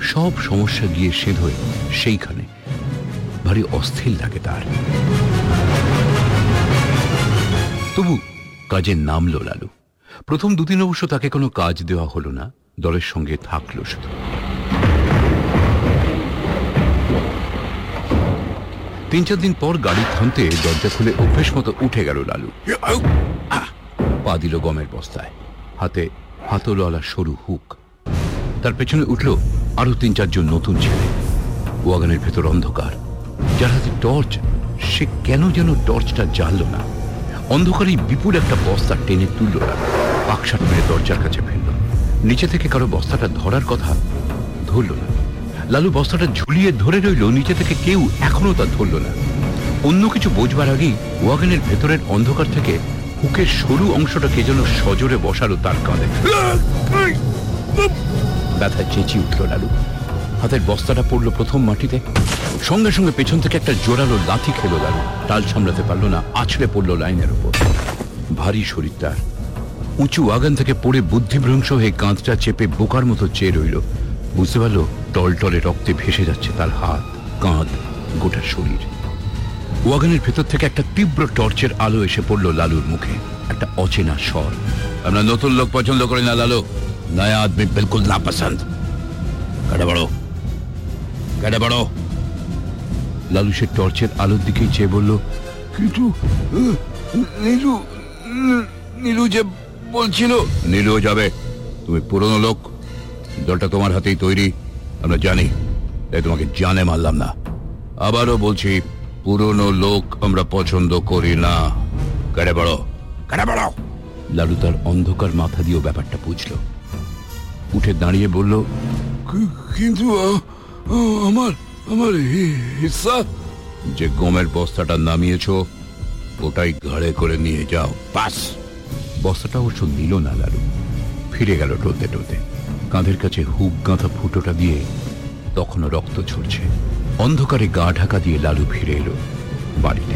সব সমস্যা গিয়ে সেধ সেইখানে। ভারী অস্থির লাগে তার। তবু কাজে নামলো লালু। প্রথম দুদিন অবশ্য তাকে কোনো কাজ দেওয়া হলো না, দলের সঙ্গে থাকল শুধু। তিন চার দিন পর গাড়ি থামতে দরজা খুলে অভ্যেস মতো উঠে গেল লালু! পা দিল গমের বস্তায়। হাতে হাতলওয়ালা সরু হুক। তার পেছনে উঠল আরও তিন চারজন নতুন ছেলে। ওয়াগানের ভেতর অন্ধকার। যার হাতে টর্চ, সে কেন যেন টর্চটা জ্বালল না? অন্ধকারেই বিপুল একটা বস্তা টেনে তুলল না। পাকসাট মেরে দরজার কাছে ফেলল। নিচে থেকে কারও বস্তাটা ধরার কথা ধরল না। লালু বস্তাটা ঝুলিয়ে ধরে রইল, নিচে থেকে কেউ এখনও তা ধরল না। অন্য কিছু বোঝবার আগেই ওয়াগনের ভেতরের অন্ধকার থেকে হুকের সরু অংশটা কে যেন সজোরে বসালো তার কাঁধে। ব্যথা চেঁচিয়ে উঠল লালু। হাতের বস্তাটা পড়ল প্রথম মাটিতে। সঙ্গে সঙ্গে পেছন থেকে একটা জোরালো লাথি খেলো লালু। টাল সামলাতে পারল না, আছড়ে পড়ল লাইনের ওপর। ভারী শরীর তার। উঁচু আগান থেকে পড়ে বুদ্ধিভ্রংশ হয়ে কাঁধটা চেপে বোকার মতো চেয়ে রইল। বুঝতে পারল, টলটলে রক্তে ভেসে যাচ্ছে তার হাত, কাঁধ, গোটা শরীর। ওয়াগনের ভেতর থেকে একটা তীব্র টর্চের আলো এসে পড়ল লালুর মুখে। একটা অচেনা স্বর। আমরা নতুন লোক পছন্দ করি না লালু। নয়া আদমি বিলকুল না পছন্দ কেটে বড়ো কেটে বড়ো লালু সে টর্চের আলোর দিকেই চেয়ে বলল কিন্তু নীলু নীলু যে বলছিল নীলুও যাবে। তুমি পুরনো লোক। দলটা তোমার হাতেই তৈরি। আমরা জানি। তাই তোমাকে জানে মারলাম না। আবারও বলছি পুরনো লোক আমরা পছন্দ করি না। কেটে বড়ো কেটে বড়ো লালু তার অন্ধকার মাথা দিয়েও ব্যাপারটা বুঝলো। উঠে দাঁড়িয়ে বলল কিন্তু আমার আমার হিস্সা যে গমের বস্তাটা নামিয়েছ ওটাই ঘাড়ে করে নিয়ে যাও। পাস বস্তাটা অবশ্য নিল না লালু। ফিরে গেল টলতে টলতে। কাঁধের কাছে হুক গাঁথা ফুটোটা দিয়ে তখনও রক্ত ঝরছে। অন্ধকারে গা ঢাকা দিয়ে লালু ফিরে এলো বাড়িতে।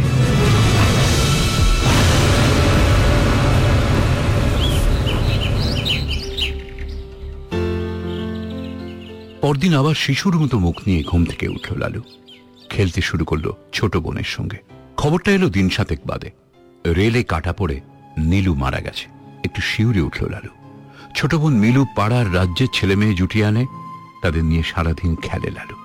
পরদিন আবার শিশুর মতো মুখ নিয়ে ঘুম থেকে উঠল লালু। খেলতে শুরু করল ছোট বোনের সঙ্গে। খবরটা এলো দিন সাতেক বাদে। রেলে কাটা পড়ে নীলু মারা গেছে। একটু শিউরে উঠল লালু। ছোট বোন মিলু পাড়ার রাজ্যের ছেলে মেয়ে জুটিয়ে আনে, তাদের নিয়ে সারাদিন খেলে লালু।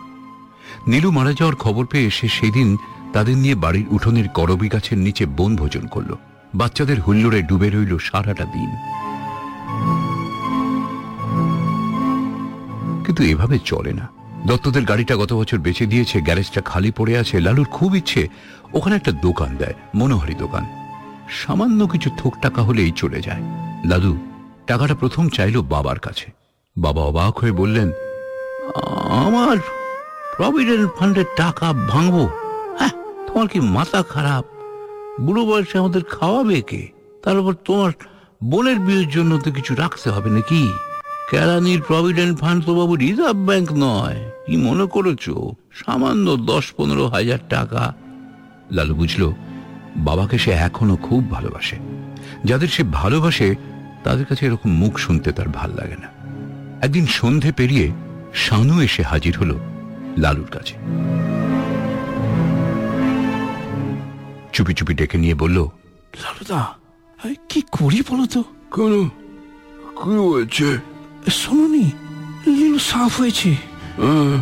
নীলু মারা যাওয়ার খবর পেয়ে এসে সেদিন তাদের নিয়ে বাড়ির উঠোনের করবি গাছের নিচে বনভোজন করল। বাচ্চাদের হুল্লোড়ে ডুবে রইল সারাটা দিন। কিন্তু এভাবে চলে না। দত্তদের গাড়িটা গত বছর বেচে দিয়েছে, গ্যারেজটা খালি পড়ে আছে। লালুর খুব ইচ্ছে, ওখানে একটা দোকান দেয়, মনোহারি দোকান। সামান্য কিছু থোক টাকা হলেই চলে যায়। লালু টাকাটা প্রথম চাইলো বাবার কাছে। বাবা অবাক হয়ে বললেন আমার প্রভিডেন্ট ফান্ডের টাকা ভাঙবো? হ্যাঁ তোমার কি মাথা খারাপ? বুড়ো বয়সে আমাদের খাওয়াবে কে? তার উপর তোমার বোনের বিয়ের জন্য তো কিছু রাখতে হবে নাকি? কেরানির প্রভিডেন্ট ফান্ড তো বাবু রিজার্ভ ব্যাংক নয়। কি মনে করেছ? সামান্য দশ পনেরো হাজার টাকা। লালু বুঝলো, বাবাকে সে এখনও খুব ভালোবাসে। যাদের সে ভালোবাসে, তাদের কাছে এরকম মুখ শুনতে তার ভালো লাগে না। একদিন সন্ধে পেরিয়ে শানু এসে হাজির হলো লালুর কাছে। চুপি চুপি ডেকে নিয়ে বলল লালুদা কি করি বলো তো? কেন? কি হয়েছে? শোনি লীল সাফ হয়েছে। হ্যাঁ,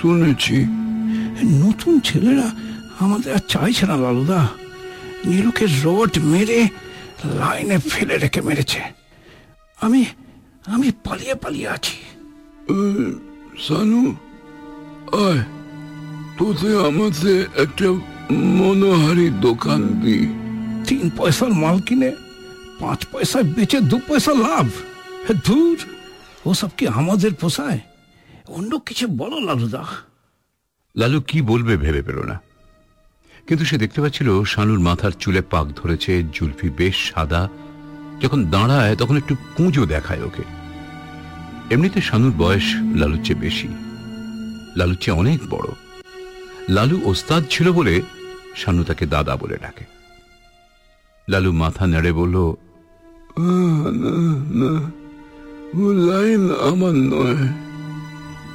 শুনেছি। নতুন ছেলেরা আমাদের আর চাইছে না লালুদা। নীলুকে রোড মেরে লাইনে ফেলে রেখে মেরেছে। আমি আমি পালিয়ে পালিয়ে আছি। সানু আয় তোতে আমাদের একটা মনোহারি দোকান দি। তিন পয়সার মাল কিনে পাঁচ পয়সায় বেচে দু পয়সা লাভ। হে দূর ওসব কি আমাদের পোষায়? অন্য কিছু বলো লালুদা। লালু কি বলবে ভেবে পেল না। কিন্তু সে দেখতে পাচ্ছিল শানুর মাথার চুলে পাক ধরেছে জুলফি বেশ সাদা। যখন দাঁড়ায় তখন একটু কুঁজো দেখায় ওকে। এমনিতে শানুর বয়স লালুর চেয়ে বেশি। লালুর চেয়ে অনেক বড়। লালু ওস্তাদ ছিল বলে শানু তাকে দাদা বলে ডাকে। লালু মাথা নেড়ে বলল লাইন আমার নয়।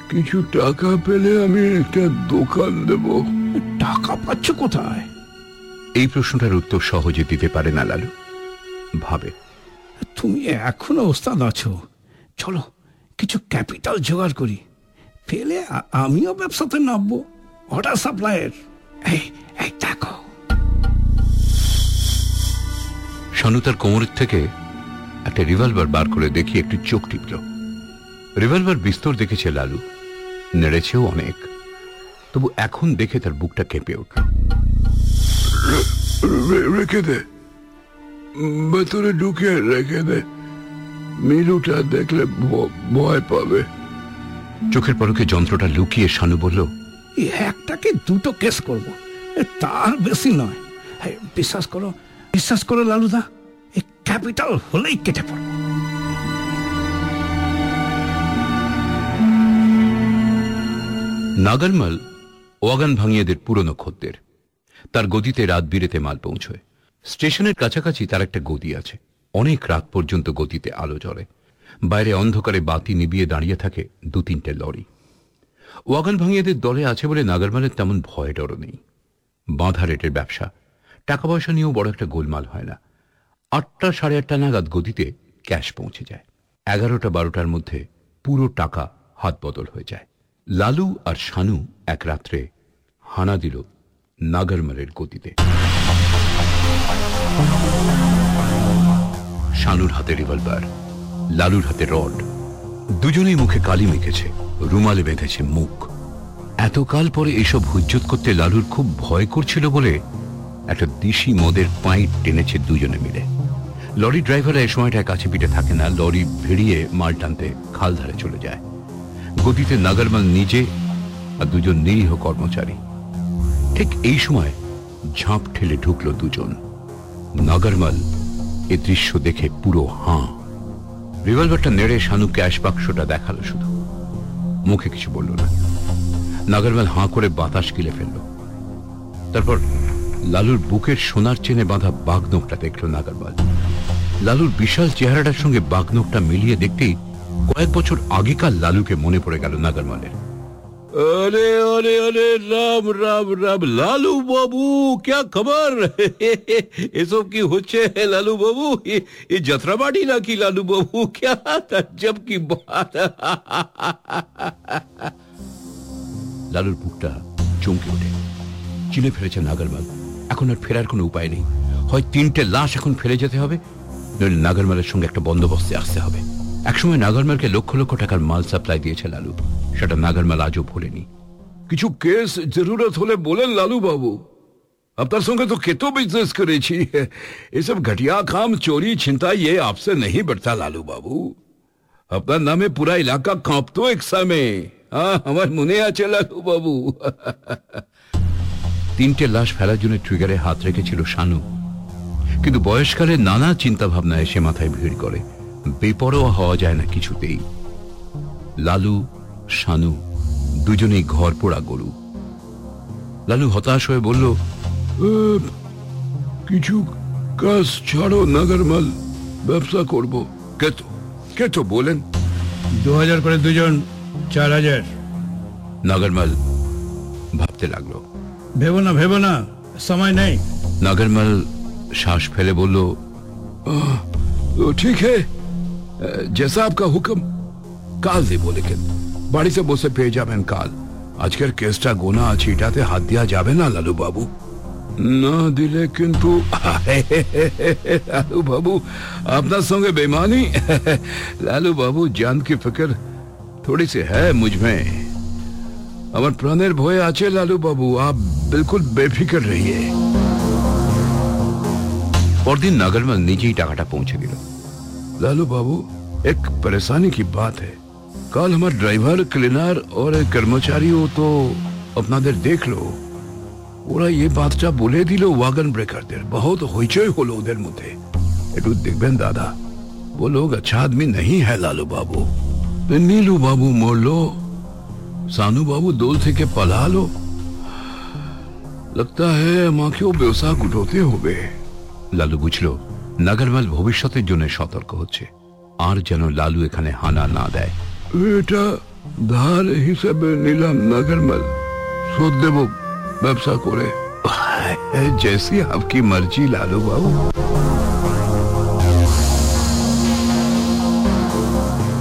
কিছু টাকা পেলে আমি একটা দোকান দেব। টাকা পাচ্ছ কোথায়? এই প্রশ্নটার উত্তর সহজে দিতে পারে না লালু। ভাবে। তুমি এখনও ওস্তাদ আছো। চলো কিছু ক্যাপিটাল জোগাড় করি। পেলে আ- আমিও ব্যবসাতে নামবো। অর্ডার সাপ্লাইয়ের এই এই দেখো। শানু তার কোমরের থেকে একটা রিভলভার বার করে দেখিয়ে একটু চোখ টিপল। রিভলভার বিস্তর দেখেছে লালু। নেড়েছেও অনেক। তবু এখন দেখে তার বুকটা কেঁপে উঠল। রে- রেখে দে। ভেতরে ঢুকে রেখে দে। মিলুটা দেখলে ভ- ভয় পাবে। চোখের পলকে যন্ত্রটা লুকিয়ে শানু বলল একটাকে দুটো কেস করব। তার বেশি নয়। বিশ্বাস করো বিশ্বাস করো লালুদা ক্যাপিটাল হলেই কেটে পড়ব। নাগারমাল ওয়াগান ভাঙিয়েদের পুরনো খদ্দের। তার গদিতে রাত বিরেতে মাল পৌঁছয়। স্টেশনের কাছাকাছি তার একটা গদি আছে। অনেক রাত পর্যন্ত গদিতে আলো জ্বলে। বাইরে অন্ধকারে বাতি নিবিয়ে দাঁড়িয়ে থাকে দু তিনটে লরি। ওয়াগান ভাঙিয়েদের দলে আছে বলে নাগারমালের তেমন ভয় ডর নেই। বাঁধা রেটের ব্যবসা টাকা পয়সা নিয়েও বড় একটা গোলমাল হয় না। আটটা সাড়ে আটটা নাগাদ গদিতে ক্যাশ পৌঁছে যায়। এগারোটা বারোটার মধ্যে পুরো টাকা হাত বদল হয়ে যায়। লালু আর শানু এক রাত্রে হানা দিল নাগরমালের গতিতে। শানুর হাতে রিভলভার। লালুর হাতে রড। দুজনেই মুখে কালি মেখেছে, রুমালে বেঁধেছে মুখ। এতকাল পরে এসব হুজ্জত করতে লালুর খুব ভয় করছিল বলে একটা দিশি মদের পাইপ টেনেছে দুজনে মিলে। লরি ড্রাইভাররা এই সময়টায় কাছে পিঠে থাকে না, লরি ভেড়িয়ে মাল টানতে খাল ধারে চলে যায়। গতিতে নাগারমাল নিজে আর দুজন নিরীহ কর্মচারী। ঠিক এই সময় ঝাঁপ ঠেলে ঢুকলো দুজন। নাগারমাল এ দৃশ্য দেখে পুরো হাঁ রিভলভারটা নেড়ে শানু ক্যাশ বাক্সটা দেখাল শুধু। মুখে কিছু বলল না। নাগারওয়াল হাঁ করে বাতাস গিলে ফেলল। তারপর লালুর বুকের সোনার চেনে বাঁধা বাঘনোকটা দেখল নাগারওয়াল লালুর বিশাল চেহারাটার সঙ্গে বাঘনোকটা মিলিয়ে দেখতেই কয়েক বছর আগেকার লালুকে মনে পড়ে গেল নাগারমালের। अरे अरे अरे রাম রাম রাম লালু বাবু क्या খবর এসব কি হচ্ছে লালু বাবু এ- এ যাত্রাবাড়ি নাকি লালু বাবু क्या তাজ্জব কি বাত লালুর বুকটা চমকে ওঠে চিনে ফেলেছে নাগরমাল এখন আর ফেরার কোনো উপায় নেই হয় তিনটে লাশ এখন ফেলে যেতে হবে নইলে নাগরমালের সঙ্গে একটা বন্দোবস্তে আসতে হবে একসময় নাগরমালকে লক্ষ লক্ষ টাকার মাল সাপ্লাই দিয়েছে লালু। সেটা নাগরমাল আজও ভোলেনি। কিছু কেস জরুরত হলে বলেন লালু বাবু। আপনার সঙ্গে তো কত বিজনেস করেছি। এসব ঘটিয়া কাম চোরি চিন্তা এ আপসে নেই বটতা লালু বাবু। আপনার নামে পুরা এলাকা কাঁপতো এক সামে। আমার মনে আছে লালু বাবু। তিনটে লাশ ফেলার জন্য ট্রিগারে হাত রেখেছিল শানু। কিন্তু বয়সকালে নানা চিন্তা ভাবনা এসে মাথায় ভিড় করে। বেপরোয়া হওয়া যায় না কিছুতেই। লালু শানু দুজনেই ঘর পোড়া গরু। লালু হতাশ হয়ে বলল কিছু কাজ ছাড়ো নাগারমাল। ব্যবসা করব। কে তো কে তো বলেন? দু হাজার করে দুজন চার হাজার। নাগারমাল ভাবতে লাগল। ভেবো না ভেবো না সময় নেই। নাগারমাল শ্বাস ফেলে বলল ঠিক হ্যাঁ जैसा आपका हुक्म কাল দেবো লেখেন বাড়িতে বসে পেয়ে যাবেন কাল আজকের কেসটা গোনা আছে এটাতে হাত দেওয়া যাবে না লালু বাবু না দিলে কিন্তু [laughs] লালু বাবু আপনার সঙ্গে বেমানি [laughs] লালু বাবু জান কি ফিক্র थोड़ी सी है मुझ में আমার প্রাণের ভয় আছে লালু বাবু আপ বিলকুল বেফিকর রহিয়ে পরদিন নাগরমাল নিজেই টাকাটা পৌঁছে দিল लालू बाबू एक परेशानी की बात है कल हमारे ड्राइवर क्लीनर और एक कर्मचारी हो तो আপনাদের দেখলো ওরা এই বাতটা বলে দিল ওয়াগন ব্রেকারদের बहुत হইচই হলো ওদের মধ্যে একটু দেখবেন দাদা वो लोग अच्छा आदमी नहीं है लालू बाबू নীলু বাবু মরলো সানু বাবু দোল থেকে পালালো लगता है আমাকেও বেওসা গুটোতে হবে লালু বুঝল নাগরমাল ভবিষ্যতের জন্য সতর্ক হচ্ছে। আর যেন লালু এখানে হানা না দেয়। এটা ধার হিসেবে নিলাম নাগরমাল শোধ দেব ব্যবসা করে। জেসি আপকি মর্জি লালু বাবু।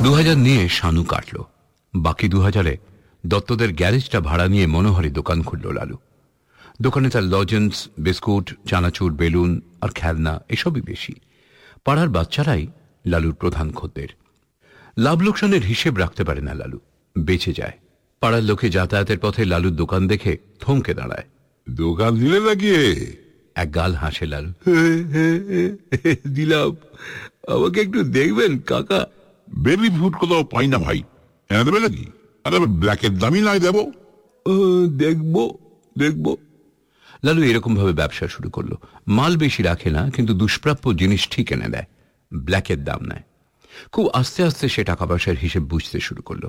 দু হাজার নিয়ে শানু কাটলো। বাকি দু হাজারে দত্তদের গ্যারেজটা ভাড়া নিয়ে মনোহরি দোকান খুলল লালু। দোকানে তার লজেন্স বিস্কুট চানাচুর বেলুন আর খেলনা এসবই বেশি। পাড়ার বাচ্চারাই লালুর প্রধান খদ্দের। লাভ লোকসানের হিসেব রাখতে পারে না লালু। বেঁচে যায়। পাড়ার লোকে যাতায়াতের পথে লালুর দোকান দেখে থমকে দাঁড়ায়। দোকান দিলে নাকি? এক গাল হাসে লালু। [laughs] দিলাম। আমাকে একটু দেখবেন কাকা। বেবি ফুড কোথাও পাই না ভাই। এনে দেবে নাকি? আরে ব্ল্যাকের দামই নাই দেবো। দেখব দেখব। লালু এরকম ভাবে ব্যবসা শুরু করল। মাল বেশি রাখে না, কিন্তু দুষ্প্রাপ্য জিনিস ঠিক এনে দেয়। ব্ল্যাকের দাম নেয়। খুব আস্তে আস্তে সে টাকা পয়সার হিসেব বুঝতে শুরু করল।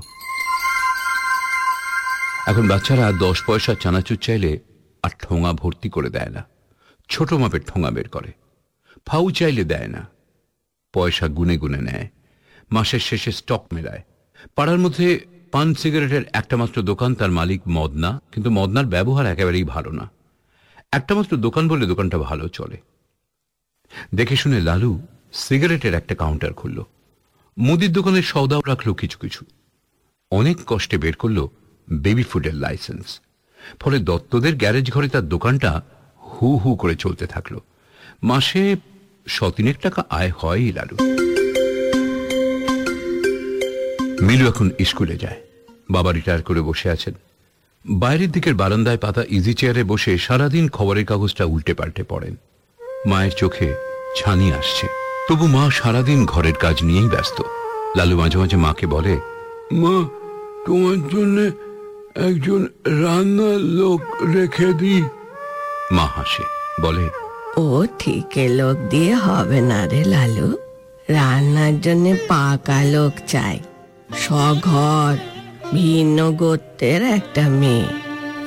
এখন বাচ্চারা দশ পয়সা চানাচুর চাইলে আর ঠোঙা ভর্তি করে দেয় না। ছোট মাপের ঠোঙা বের করে। ফাউ চাইলে দেয় না। পয়সা গুনে গুনে নেয়। মাসের শেষে স্টক মেলায়। পাড়ার মধ্যে পান সিগারেটের একটা মাত্র দোকান, তার মালিক মদনা, কিন্তু মদনার ব্যবহার একেবারেই ভালো না। একটা মাত্র দোকান বলে দোকানটা ভালো চলে। দেখে শুনে লালু সিগারেটের একটা কাউন্টার খুলল। মুদির দোকানের সৌদাও রাখল কিছু কিছু। অনেক কষ্টে বের করল বেবি ফুডের লাইসেন্স। ফলে দত্তদের গ্যারেজ ঘরে তার দোকানটা হু হু করে চলতে থাকল। মাসে শতিনেক টাকা আয় হয়ই লালু। মিলু এখন স্কুলে যায়। বাবা রিটায়ার করে বসে আছেন। বাইরের দিকের বারান্দায় পাতা ইজি চেয়ারে বসে সারাদিন খবরের কাগজটা উল্টে পাল্টে পড়েন। মায়ের চোখে ছানি আসছে। তবু মা সারাদিন ঘরের কাজ নিয়েই ব্যস্ত। লালু মাঝে মাঝে মাকে বলে, মা, তোমার জন্য একজন রান্নার লোক রেখে দিই। মা হাসে, বলে, ও ঠিকে লোক দিয়ে হবে না রে লালু। রান্নার জন্য পাকা লোক চাই। সঘর ভিন্ন গোত্রের একটা মেয়ে।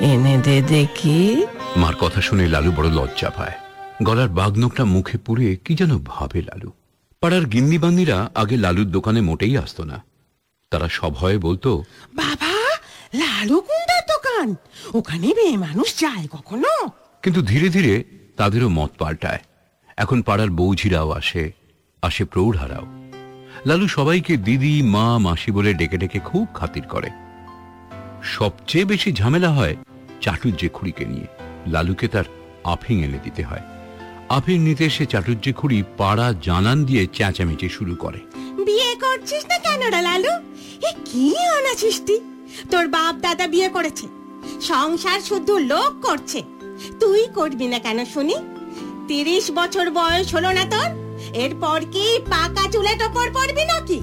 এনে দে দেখি। মার কথা শুনে লালু বড় লজ্জা পায়। গলার বাগনকটা মুখে পুড়ে কি যেন ভাবে লালু। পাড়ার গিন্নিবান্নিরা আগে লালুর দোকানে মোটেই আসতো না। তারা সব হয়ে বলতো বাবা লালু কুন্দার দোকান। ওখানে মেয়ে মানুষ যায় কখনো? কিন্তু ধীরে ধীরে তাদেরও মত পাল্টায়। এখন পাড়ার বৌঝিরাও আসে আসে প্রৌঢ়ারাও। লালু সবাইকে দিদি, মা, মাসি বলে ডেকে ডেকে খুব খাতির করে। সবচেয়ে বেশি ঝামেলা হয় চাটুর্যে খুড়িকে নিয়ে। লালুকে তার আফিং এনে দিতে হয়। আফিং নিতে এসে চাটুর্যে খুড়ি পাড়া জানান দিয়ে চেঁচামেচি শুরু করে। বিয়ে করছিস না কেন রে লালু? এ কি তুই? তোর বাপ দাদা বিয়ে করেছে, সংসার শুধু লোক করছে। তুই করবি না কেন শুনি? তিরিশ বছর বয়স হলো না তোর? এরপর কি পাকা চুলে টোপর পড়বি নাকি?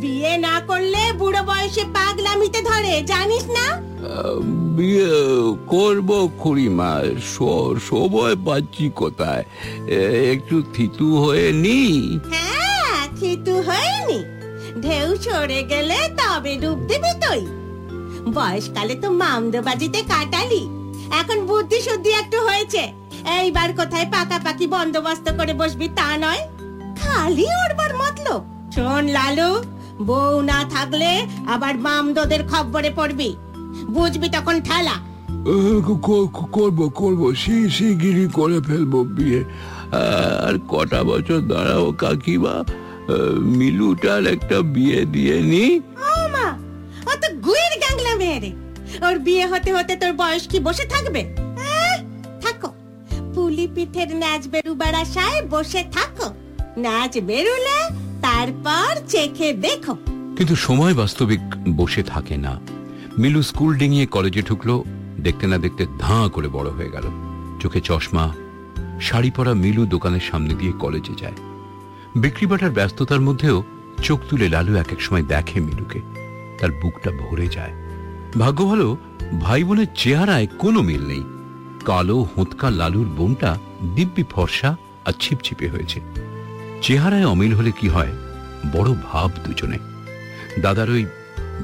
বিয়ে না করলে বুড়ো বয়সে পাগলামিতে ধরে জানিস না? বিয়ে করব খুড়িমা সময় পাচ্ছি কোথায়? একটু থিতু হয়ে নি। হ্যাঁ কিন্তু হয়নি ঢেউ সরে গেলে তবে ডুব দিবি তুই। বয়সকালে তো মামদবাজিতে কাটালি। এখন বুদ্ধি শুদ্ধি একটু হয়েছে। এইবার কোথায় পাকাপাকি বন্দোবস্ত করে বসবি তা নয়? খালি ওরবার মতলব। শোন লালু বউ না থাকলে আবার মামদদের খবরে পড়বি। বুঝবি তখন ঠেলা। করব করব। শিগগিরই করে ফেলব বিয়ে। আর কটা বছর দাঁড়াও কাকিমা। মিলুটার একটা বিয়ে দিয়ে নি। ও মা ও তো গুয়ের গাংলা মেয়েরে ওর বিয়ে হতে হতে তোর বয়স কি বসে থাকবে? পিঠের বেরুবার আশায় বসে থাকো। বেরুলে তারপর চেখে দেখো। কিন্তু সময় বাস্তবিক বসে থাকে না। মিলু স্কুল ডিঙিয়ে কলেজে ঢুকলো, দেখতে না দেখতে ধাঁ করে বড় হয়ে গেল। চোখে চশমা, শাড়ি পরা মিলু দোকানের সামনে দিয়ে কলেজে যায়। বিক্রি বাটার ব্যস্ততার মধ্যেও চোখ তুলে লালু এক এক সময় দেখে মিলুকে। তার বুকটা ভরে যায়। ভাগ্য ভালো, ভাই বোনের চেহারায় কোনো মিল নেই। কালো হোঁতকা লালুর বোনটা দিব্যি ফর্সা আর ছিপছিপে হয়েছে। চেহারায় অমিল হলে কি হয়? বড় ভাব দুজনে। দাদার ওই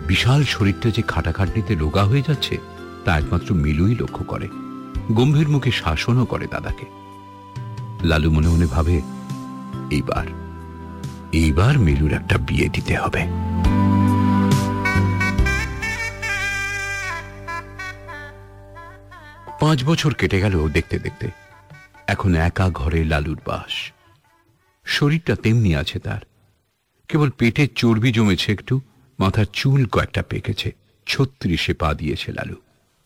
বিশাল শরীরটা যে খাটাখাটনিতে রোগা হয়ে যাচ্ছে, তা একমাত্র মিলুই লক্ষ্য করে। গম্ভীর মুখে শাসনও করে দাদাকে। লালু মনে মনে ভাবে, এইবার এইবার মিলুর একটা বিয়ে দিতে হবে। পাঁচ বছর কেটে গেল দেখতে দেখতে। এখন একা ঘরে লালুর বাস। শরীরটা তেমনি আছে তার। কেবল পেটের চর্বি জমেছে একটু, মাথার চুল কয়েকটা পেকেছে। ছত্রিশে পা দিয়েছে লালু।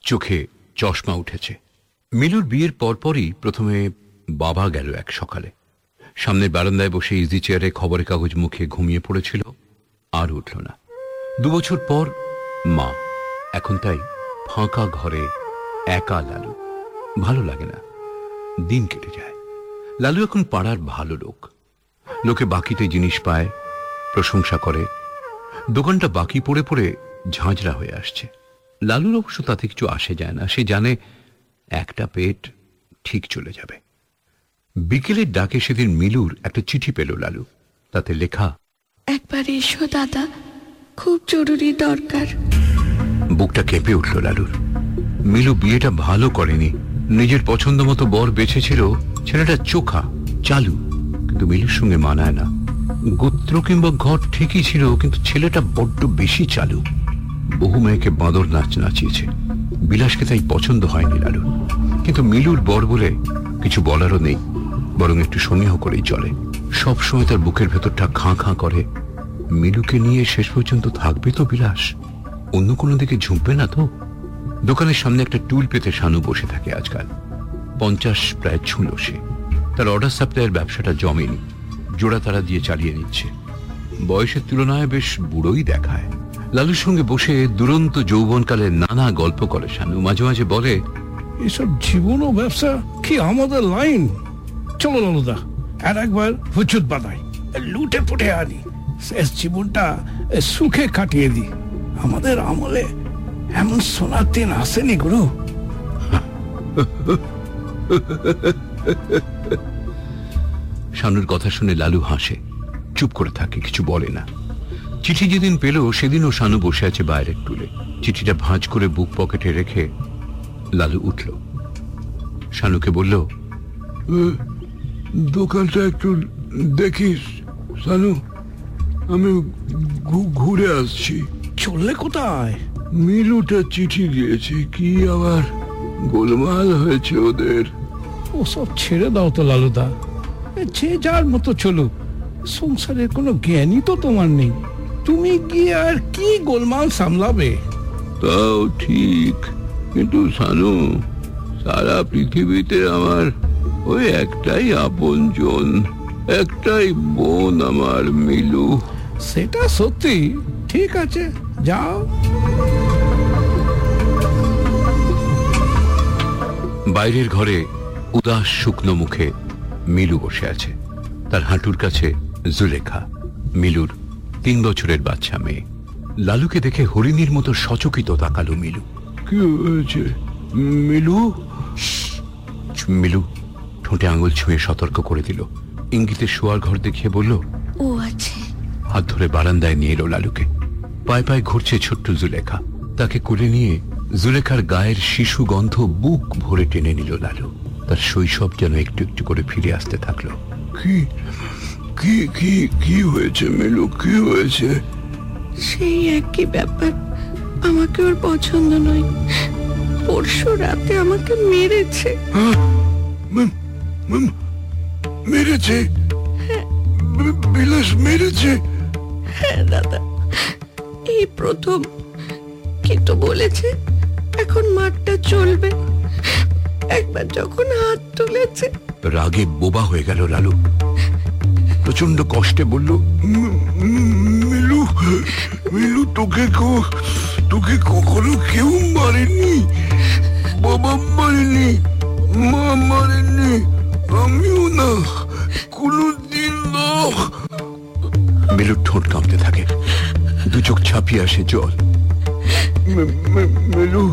চোখে চশমা উঠেছে। মিলুর বিয়ের পরপরই প্রথমে বাবা গেল এক সকালে। সামনের বারান্দায় বসে ইজি চেয়ারে খবরের কাগজ মুখে ঘুমিয়ে পড়েছিল, আর উঠল না। দুবছর পর মা। এখন তাই ফাঁকা ঘরে একা লালু। ভালো লাগে না। দিন কেটে যায়। লালু এখন পাড়ার ভালো লোক। লোকে বাকিতে জিনিস পায় প্রশংসা করে। দোকানটা বাকি পড়ে পড়ে ঝাঁঝরা হয়ে আসছে। লালুর অবশ্য তাতে কিছু আসে যায় না। সে জানে একটা পেট ঠিক চলে যাবে। বিকেলের ডাকে সেদিন মিলুর একটা চিঠি পেল লালু। তাতে লেখা একবার এসো দাদা খুব জরুরি দরকার। বুকটা কেঁপে উঠল লালুর। মিলু বিয়েটা ভালো করেনি। নিজের পছন্দ মতো বর বেছেছিল ছেলেটা চোখা, চালু, কিন্তু মিলুর সঙ্গে মানায় না। গোত্র কিংবা ঘর ঠিকই ছিল, কিন্তু ছেলেটা বড্ড বেশি চালু। বহু মেয়েকে বাঁদর নাচ নাচিয়েছে। বিলাসকে তাই পছন্দ হয়নি লালু। কিন্তু মিলুর বর বলে কিছু বলারও নেই, বরং একটু সন্দেহ করেই চলে। সব সময় তার বুকের ভেতরটা খাঁ খাঁ করে। মিলুকে নিয়ে শেষ পর্যন্ত থাকবে তো বিলাস? অন্য কোনো দিকে ঝুঁকবে না তো? দোকানের সামনে একটা টুল পেতে শানু বসে থাকে আজকাল। পঞ্চাশ প্রায় ছুঁলো সে। তার অর্ডার সাপ্লাইয়ের ব্যবসাটা জমেনি। জোড়া তারা দিয়ে চালিয়ে নিচ্ছে। বয়সের তুলনায় বেশ বুড়োই দেখায়। লালুর সঙ্গে বসে দুরন্ত যৌবনকালে নানা গল্প করে শানু। মাঝে মাঝে বলে, এসব জীবন ও ব্যবসা কি আমাদের লাইন? চলো লালুদা, আর একবার হুচুত বাঁধাই। লুটে পুটে আনি। শেষ জীবনটা সুখে কাটিয়ে দি আমাদের আমলে এমন সোনার দিন আসেনি গুরু। শানুর কথা শুনে লালু হাসে। চুপ করে থাকে কিছু বলে না। চিঠি যেদিন পেল সেদিনও শানু বসে আছে বাইরের টুলে। চিঠিটা ভাঁজ করে বুক পকেটে রেখে লালু উঠল। শানুকে বলল দোকানটা একটু দেখিস সানু আমি ঘুরে আসছি। চললে কোথায়? মিলুটা চিঠি দিয়েছে কি আবার গোলমাল হয়েছে ওদের? ওসব ছেড়ে দাও তো লালুদা। যে যার মতো চলুক সংসারের কোনো জ্ঞানই তো তোমার নেই। তুমি গিয়ে আর কি গোলমাল সামলাবে? তাও ঠিক কিন্তু সানু সারা পৃথিবীতে আমার ওই একটাই আপনজন একটাই বোন আমার মিলু। সেটা সত্যি ঠিক আছে। যাও। বাইরের ঘরে উদাস শুকনো মুখে মিলু বসে আছে। তার হাঁটুর কাছে জুলেখা মিলুর তিন বছরের বাচ্চা মেয়ে। লালুকে দেখে হরিণীর মতো সচকিত তাকালো মিলু। কি হয়েছে? মিলু? মিলু ঠোঁটে আঙুল ছুঁয়ে সতর্ক করে দিল। ইঙ্গিতে শোয়ার ঘর দেখিয়ে বলল ও আছে। হাত ধরে বারান্দায় নিয়ে এলো লালুকে। পায়ে পায়ে ঘুরছে ছোট্ট জুলেখা। তাকে কোলে নিয়ে জুলেখার গায়ের শিশু গন্ধ বুক ভরে টেনে নিল লালু। তার শৈশব যেন একটু একটু করে ফিরে আসতে থাকল। কি? কি কি কি হয়েছে মিলু? কি হয়েছে? সেই একই ব্যাপার। আমাকে ওর পছন্দ নয়। পরশু রাতে আমাকে মেরেছে। ম- মেরেছে? বি- বিলাস মেরেছে? হ্যাঁ দাদা। এই প্রথম। কিন্তু বলেছে? এখন মাঠটা চলবে। একবার যখন হাত তুলেছে। রাগে বোবা হয়ে গেল লালু। প্রচণ্ড কষ্টে বলল মিলু মিলু তোকে তোকে কখনো কেউ মারেনি। বাবা মারেনি মা মারেনি আমিও না কোনোদিন না। মিলুর ঠোঁট কাঁপতে থাকে। দু চোখ ছাপিয়ে আসে জল। মিলু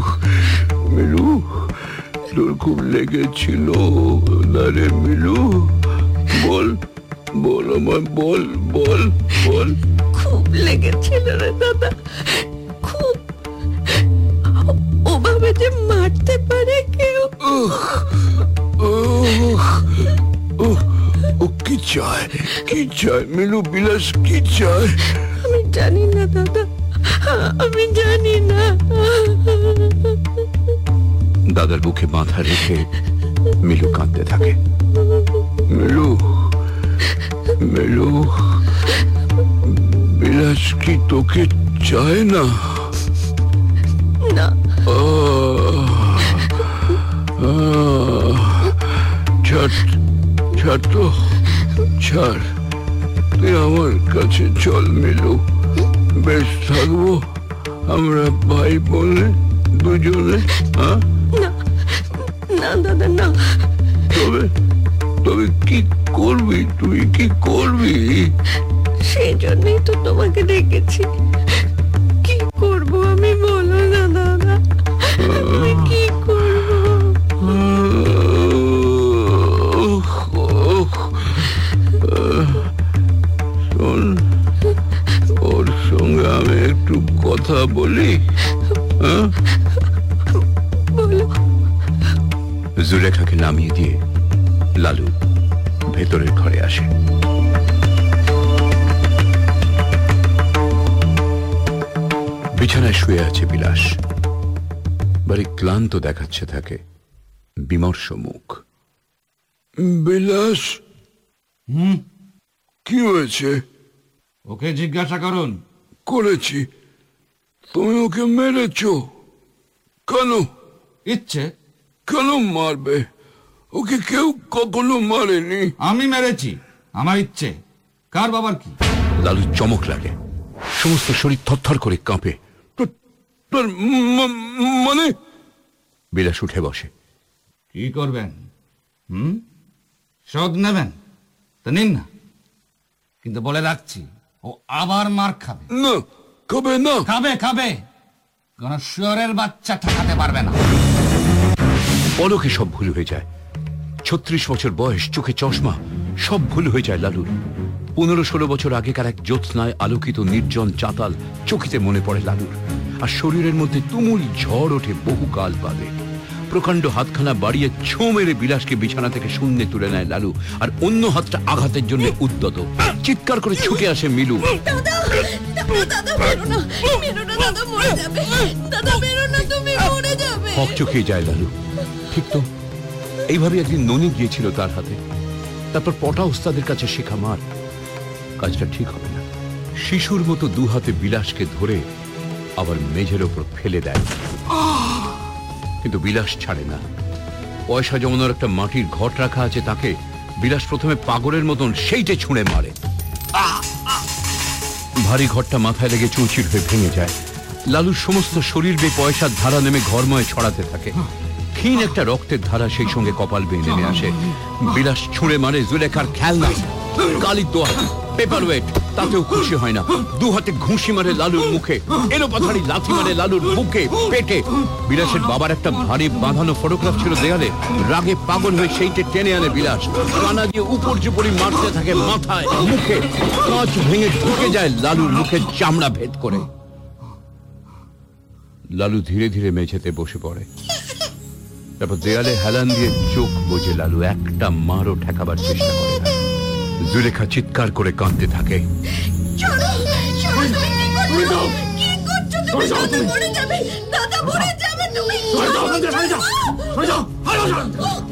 মিলু তোর খুব লেগেছিল। না রে মিলু বল বল বল বল বল। খুব লেগেছিল রে দাদা খুব। ওভাবে যে মারতে পারে কেউ। ও কি চায় কি চায় মিলু বিলাস কি চায়? আমি জানি না দাদা আমি জানি না দাদার বুকে মাথা রেখে মিলু কাঁদতে থাকে মিলু মিলু বিলাস কি তোকে চায় না না আহ, আহ, ছাড় ছাড় তো ছাড় তুই আমার কাছে চল মিলু বেশ থাকব। আমরা ভাই বোনে দুজনে হ্যাঁ? না না দাদা না। তবে তবে কি করবি তুই? কি করবি? সেই জন্যই তো তোমাকে ডেকেছি। কি করব আমি বলো না দাদা। কথা বলি? হ্যাঁ? বলো। জুলেখাকে নামিয়ে দিয়ে লালু ভেতরের ঘরে আসে। বিছানায় শুয়ে আছে বিলাস। বাড়ি ক্লান্ত দেখাচ্ছে তাকে। বিমর্ষ মুখ। বিলাস? কি হয়েছে? ওকে জিজ্ঞাসা করুন। করেছি। তুমি ওকে মেরেছ। কেন? ইচ্ছে। কেন মারবে? ওকে কেউ কখনো মারেনি। আমি মেরেছি। আমার ইচ্ছে। কার বাবার কি? লালু চমক লাগে। সমস্ত শরীর থরথর করে কাঁপে। তো- তোর মানে? বিলাস উঠে বসে। কি করবেন? হুম? শোধ নেবেন? তা নিন না। কিন্তু বলে রাখছি ও আবার মার খাবে। না। কবে না? খাবে খাবে। কোন শুয়ারের বাচ্চা ঠেকাতে পারবে না। পলকে সব ভুল হয়ে যায়। ছত্রিশ বছর বয়স চোখে চশমা সব ভুল হয়ে যায় লালুর পনেরো ষোলো বছর আগেকার এক জ্যোৎস্নায় আলোকিত নির্জন চাতাল চোখেতে মনে পড়ে লালুর। আর শরীরের মধ্যে তুমুল ঝড় ওঠে বহুকাল বাদে। প্রকাণ্ড হাতখানা বাড়িয়ে ছো মেরে বিলাসকে বিছানা থেকে শূন্যে তুলে নেয় লালু। আর অন্য হাতটা আঘাতের জন্য উদ্যত। চিৎকার করে ছুটে আসে মিলু। চোখে যায়, লালু। ঠিক তো? এইভাবে একদিন গিয়েছিল তার হাতে। তারপর পটা ওস্তাদের কাছে শেখা মার। কাজটা ঠিক হবে না। শিশুর মতো দু হাতে বিলাসকে ধরে আবার মেঝের ওপর ফেলে দেয়। কিন্তু বিলাস ছাড়ে না। পয়সা জমানোর একটা মাটির ঘট রাখা আছে তাকে বিলাস প্রথমে পাগলের মতন সেইটে ছুঁড়ে মারে। ভারী ঘরটা মাথায় লেগে চুরচির হয়ে ভেঙে যায়। লালুর সমস্ত শরীর বে পয়সার ধারা নেমে ঘরময় ছড়াতে থাকে। ক্ষীণ একটা রক্তের ধারা সেই সঙ্গে কপাল বেয়ে নেমে আসে। বিলাস ছুঁড়ে মারে জুলেখার খেলনা। কালির দোয়া। পেপার ওয়েট তাতেও খুশি হয় না। দু হাতে ঘুষি মারে লালুর মুখে, এলো পাথারি লাথি মারে লালুর বুকে, পেটে। বিলাসের বাবার একটা ভারী বাঁধানো ফটোগ্রাফ ছিল দেয়ালে, রাগে পাগল হয়ে সেইটে টেনে আনে বিলাস। কানা দিয়ে উপর জুপরি মারতে থাকে মাথায়, মুখে। কাঁচ ভেঙে ঢুকে যায় লালুর মুখে চামড়া ভেদ করে। লালু ধীরে ধীরে মেঝেতে বসে পড়ে। তারপর দেয়ালে হেলান দিয়ে চোখ বোঝে লালু, একটা মারও ঠেকাবার চেষ্টা করে জুলেখা চিৎকার করে কাঁদতে থাকে।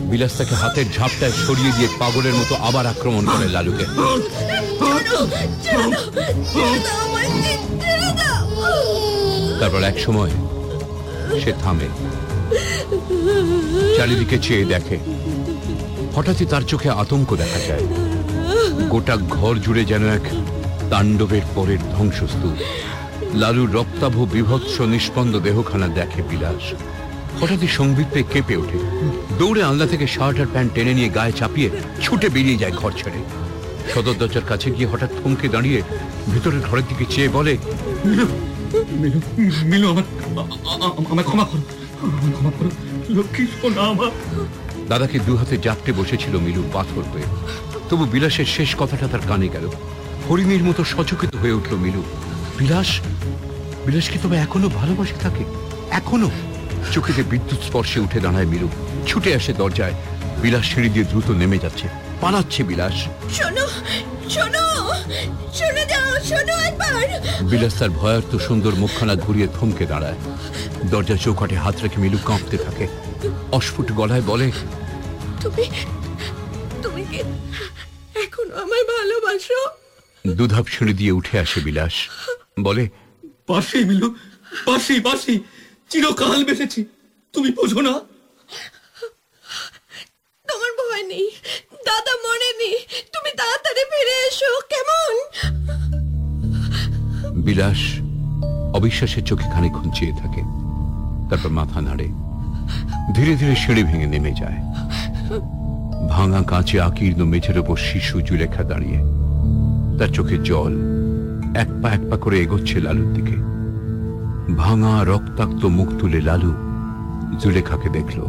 বিলাস তাকে হাতের ঝাপটায় সরিয়ে দিয়ে পাগলের মতো আবার আক্রমণ করে লালুকে। তারপর এক সময় সে থামে। চারিদিকে চেয়ে দেখে। হঠাৎই তার চোখে আতঙ্ক দেখা যায়। গোটা ঘর জুড়ে যেন এক তাণ্ডবের পরের ধ্বংসস্তূপ। লালুর রক্তাভ বিভৎস নিষ্পন্দ দেহখানা দেখে বিলাস। হঠাৎই পেয়ে কেঁপে ওঠে। দৌড়ে আলনা থেকে শার্ট আর প্যান্ট টেনে নিয়ে গায়ে চাপিয়ে ছুটে বেরিয়ে যায় ঘর ছেড়ে। সদর দরজার কাছে গিয়ে হঠাৎ থমকে দাঁড়িয়ে ভিতরের ঘরের দিকে চেয়ে বলে দাদাকে দু হাতে জাপটে বসেছিল মিলু পাথর হয়ে। তবু বিলাসের শেষ কথাটা তার কানে গেল। হরিণীর মতো সচকিত হয়ে উঠল মিলু বিলাস? বিলাস কি তবে এখনও ভালোবাসে থাকে এখনও? চোখেতে বিদ্যুৎ স্পর্শে উঠে দাঁড়ায় মিলু ছুটে আসে দরজায়। বিলাস সিঁড়ি দিয়ে দ্রুত নেমে যাচ্ছে। পালাচ্ছে বিলাস। শোনো শোনো শোনো যাও শোনো একবার। বিলাস তার ভয়ার্থ সুন্দর মুখখানা ঘুরিয়ে থমকে দাঁড়ায়। দরজার চৌকাঠে হাত রেখে মিলু কাঁপতে থাকে। অস্ফুট গলায় বলে তুমি তুমি কি? আমায় ভালোবাসো। দুধাপ সিঁড়ি দিয়ে উঠে আসে বিলাস। বলে পাশে মিলু পাশে পাশে চিরকাল বেঁচেছি। তুমি বোঝো না। তোমার ভয় নেই। দাদা মরেনি তুমি তাড়াতাড়ি ফিরে এসো কেমন? বিলাস অবিশ্বাসের চোখে খানিক্ষণ চেয়ে থাকে। তারপর মাথা নাড়ে। ধীরে ধীরে সিঁড়ি ভেঙে নেমে যায়। ভাঙা কাঁচে আকীর্ণ মেঝের ওপর শিশু জুলেখা দাঁড়িয়ে। তার চোখে জল, এক পা এক পা করে এগোচ্ছে লালুর দিকে। ভাঙা রক্তাক্ত মুখ তুলে লালু জুলেখাকে দেখল।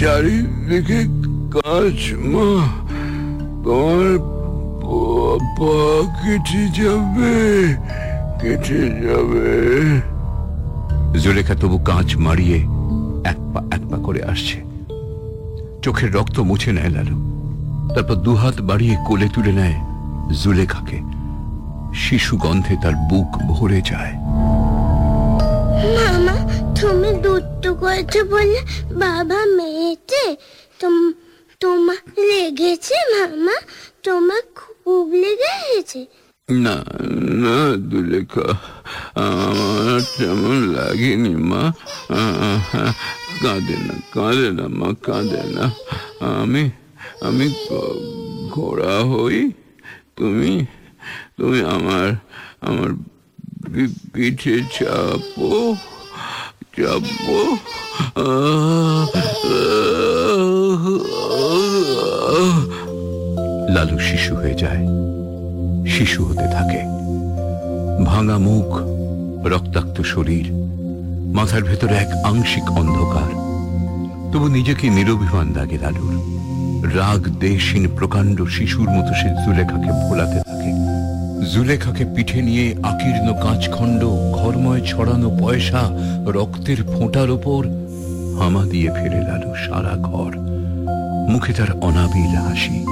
চারিদিকে কাজ মা। তোমার কেটে যাবে কেটে যাবে। জুলেখা তবু কাঁচ মারিয়ে এক পা এক পা করে আসছে। চোখের রক্ত মুছে নেয় লালু। তারপর দুহাত বাড়িয়ে কোলে তুলে নেয় জুলেখাকে। শিশু গন্ধে তার বুক ভরে যায়। মামা তুমি দুধ করেছ বলে বাবা মেয়েছে তোম- তোমার লেগেছে মামা? তোমার খুব লেগেছে না না দুলেখা আমার তেমন লাগেনি মা। কাঁদে না কাঁদে না মা কাঁদে না। আমি আমি ঘোড়া হই। তুমি তুমি আমার আমার পিঠে চাপো চাপো। আহ, লালু শিশু হয়ে যায়। শিশু হতে থাকে। ভাঙা মুখ, রক্তাক্ত শরীর, মাথার ভেতরে এক আংশিক অন্ধকার। তবু নিজেকে নিরভিমান লাগে লালুর। রাগ দেশহীন প্রকাণ্ড শিশুর মতো সে জুলেখাকে ভোলাতে থাকে। জুলেখাকে পিঠে নিয়ে আকীর্ণ কাঁচখণ্ড, ঘরময় ছড়ানো পয়সা, রক্তের ফোঁটার ওপর হামা দিয়ে ফেলে লালু সারা ঘর। মুখে তার অনাবিল হাসি।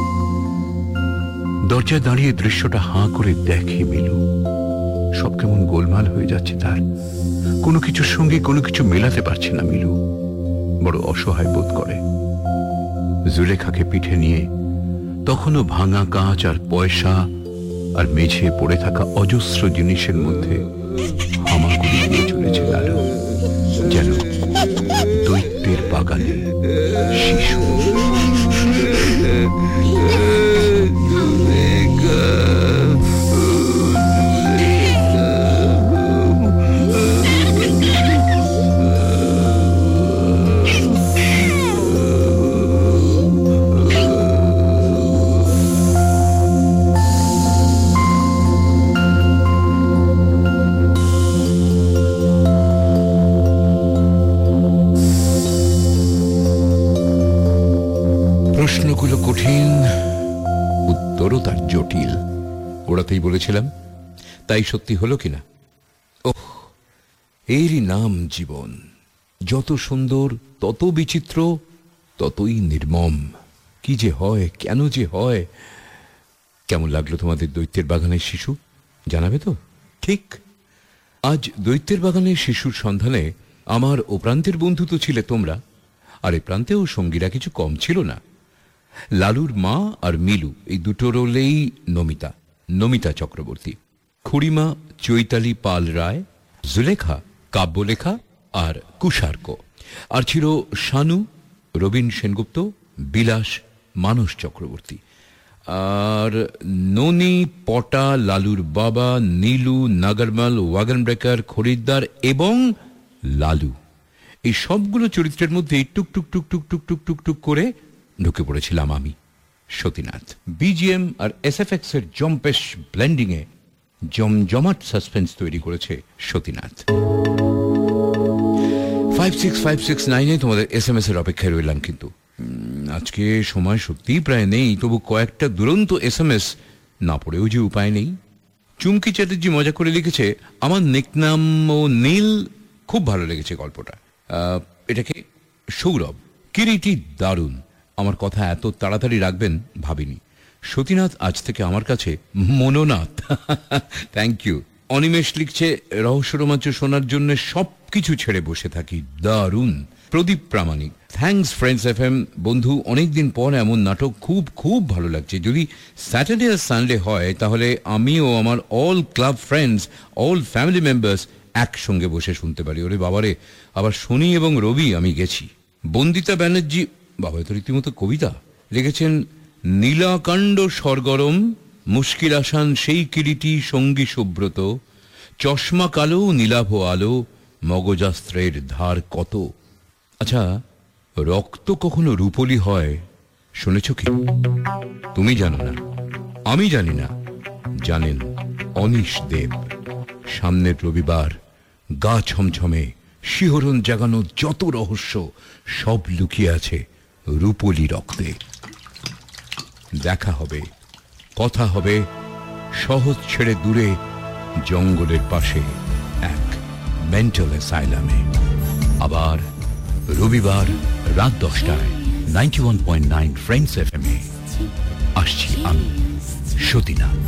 দরজায় দাঁড়িয়ে দৃশ্যটা হাঁ করে দেখে মিলু। সব কেমন গোলমাল হয়ে যাচ্ছে তার। কোনো কিছুর সঙ্গে কোনো কিছু মেলাতে পারছে না মিলু। বড় অসহায় বোধ করে। জুলেখাকে পিঠে নিয়ে তখনও ভাঙা কাঁচ আর পয়সা আর মেঝে পড়ে থাকা অজস্র জিনিসের মধ্যে হামাগুড়ি চলেছে লালু। যেন দৈত্যের বাগানে শিশু। ওরাতেই বলেছিলাম, তাই সত্যি হলো কিনা? ওহ, এরই নাম জীবন। যত সুন্দর, তত বিচিত্র, ততই নির্মম। কি যে হয়, কেন যে হয়? কেমন লাগল তোমাদের দৈত্যের বাগানের শিশু? জানাবে তো? ঠিক। আজ দৈত্যের বাগানের শিশুর সন্ধানে আমার ও প্রান্তের বন্ধু তো ছিলে তোমরা। আর এ প্রান্তেও সঙ্গীরা কিছু কম ছিল না। লালুর মা আর মিলু, এই দুটো রোলেই নমিতা। নমিতা চক্রবর্তী, খুড়িমা চৈতালি পাল রায়, জুলেখা কাব্যলেখা আর কুষার্ক। আর ছিল শানু, রবীন সেনগুপ্ত, বিলাস, মানস চক্রবর্তী। আর ননি, পটা, লালুর বাবা, নীলু, নাগরমাল ওয়াগন ব্রেকার খরিদ্দার এবং লালু। এই সবগুলো চরিত্রের মধ্যে টুক টুক টুক টুক টুক টুক টুক টুক করে ঢুকে পড়েছিলাম আমি। সতীনাথ। বিজিএম আর এসএফএক্স এর জম্পেশ ব্লেন্ডিং এ জমজমাট সাসপেন্স তৈরি করেছে Satinath. Five six five six নাইনে তোমাদের এস এম এস এর অপেক্ষায় রইলাম কিন্তু। আজকে সময় সত্যিই প্রায় নেই, তবু কয়েকটা দুরন্ত এস এম এস না পড়েও যে উপায় নেই। চুমকি চ্যাটার্জি মজা করে লিখেছে, আমার নিকনাম ও নীল খুব ভালো লেগেছে গল্পটা। এটাকে সৌরভ, কিরিটি দারুণ। আমার কথা এত তাড়াতাড়ি রাখবেন ভাবিনি। সতীনাথ আজ থেকে আমার কাছে মনোনাথ। থ্যাংক ইউ অনিমেষ লিখছে রহস্য রোমাঞ্চ শোনার জন্য সবকিছু ছেড়ে বসে থাকি। দারুণ। Pradip Pramanik. Thanks friends F M বন্ধু, অনেকদিন পর এমন নাটক খুব খুব ভালো লাগছে। যদি স্যাটারডে আর সানডে হয়, তাহলে আমি ও আমার all club friends all family members একসঙ্গে বসে শুনতে পারি। ওরে বাবারে, আবার শনি এবং রবি আমি গেছি। বন্দিতা ব্যানার্জি বাবা তো রীতিমতো কবিতা। লিখেছেন, নীলাকাণ্ড সরগরম মুশকিল আসান সেই কিরিটি সঙ্গী সুব্রত, চশমা কালো, নীলাভ আলো, মগজাস্ত্রের ধার কত? আচ্ছা রক্ত কখনো রূপলি হয়, শুনেছ কি? তুমি জানো না, আমি জানি না, জানেন অনিশ দেব। সামনের রবিবার গা ছমছমে, শিহরণ জাগানো যত রহস্য, সব লুকিয়ে আছে রূপলি রক্তে। দেখা হবে, কথা হবে সহজ ছেড়ে দূরে জঙ্গলের পাশে এক মেন্টাল অ্যাসাইলামে আবার রবিবার রাত দশটায় ninety one point nine friends F M এ আসছি আমি, সতীনাথ।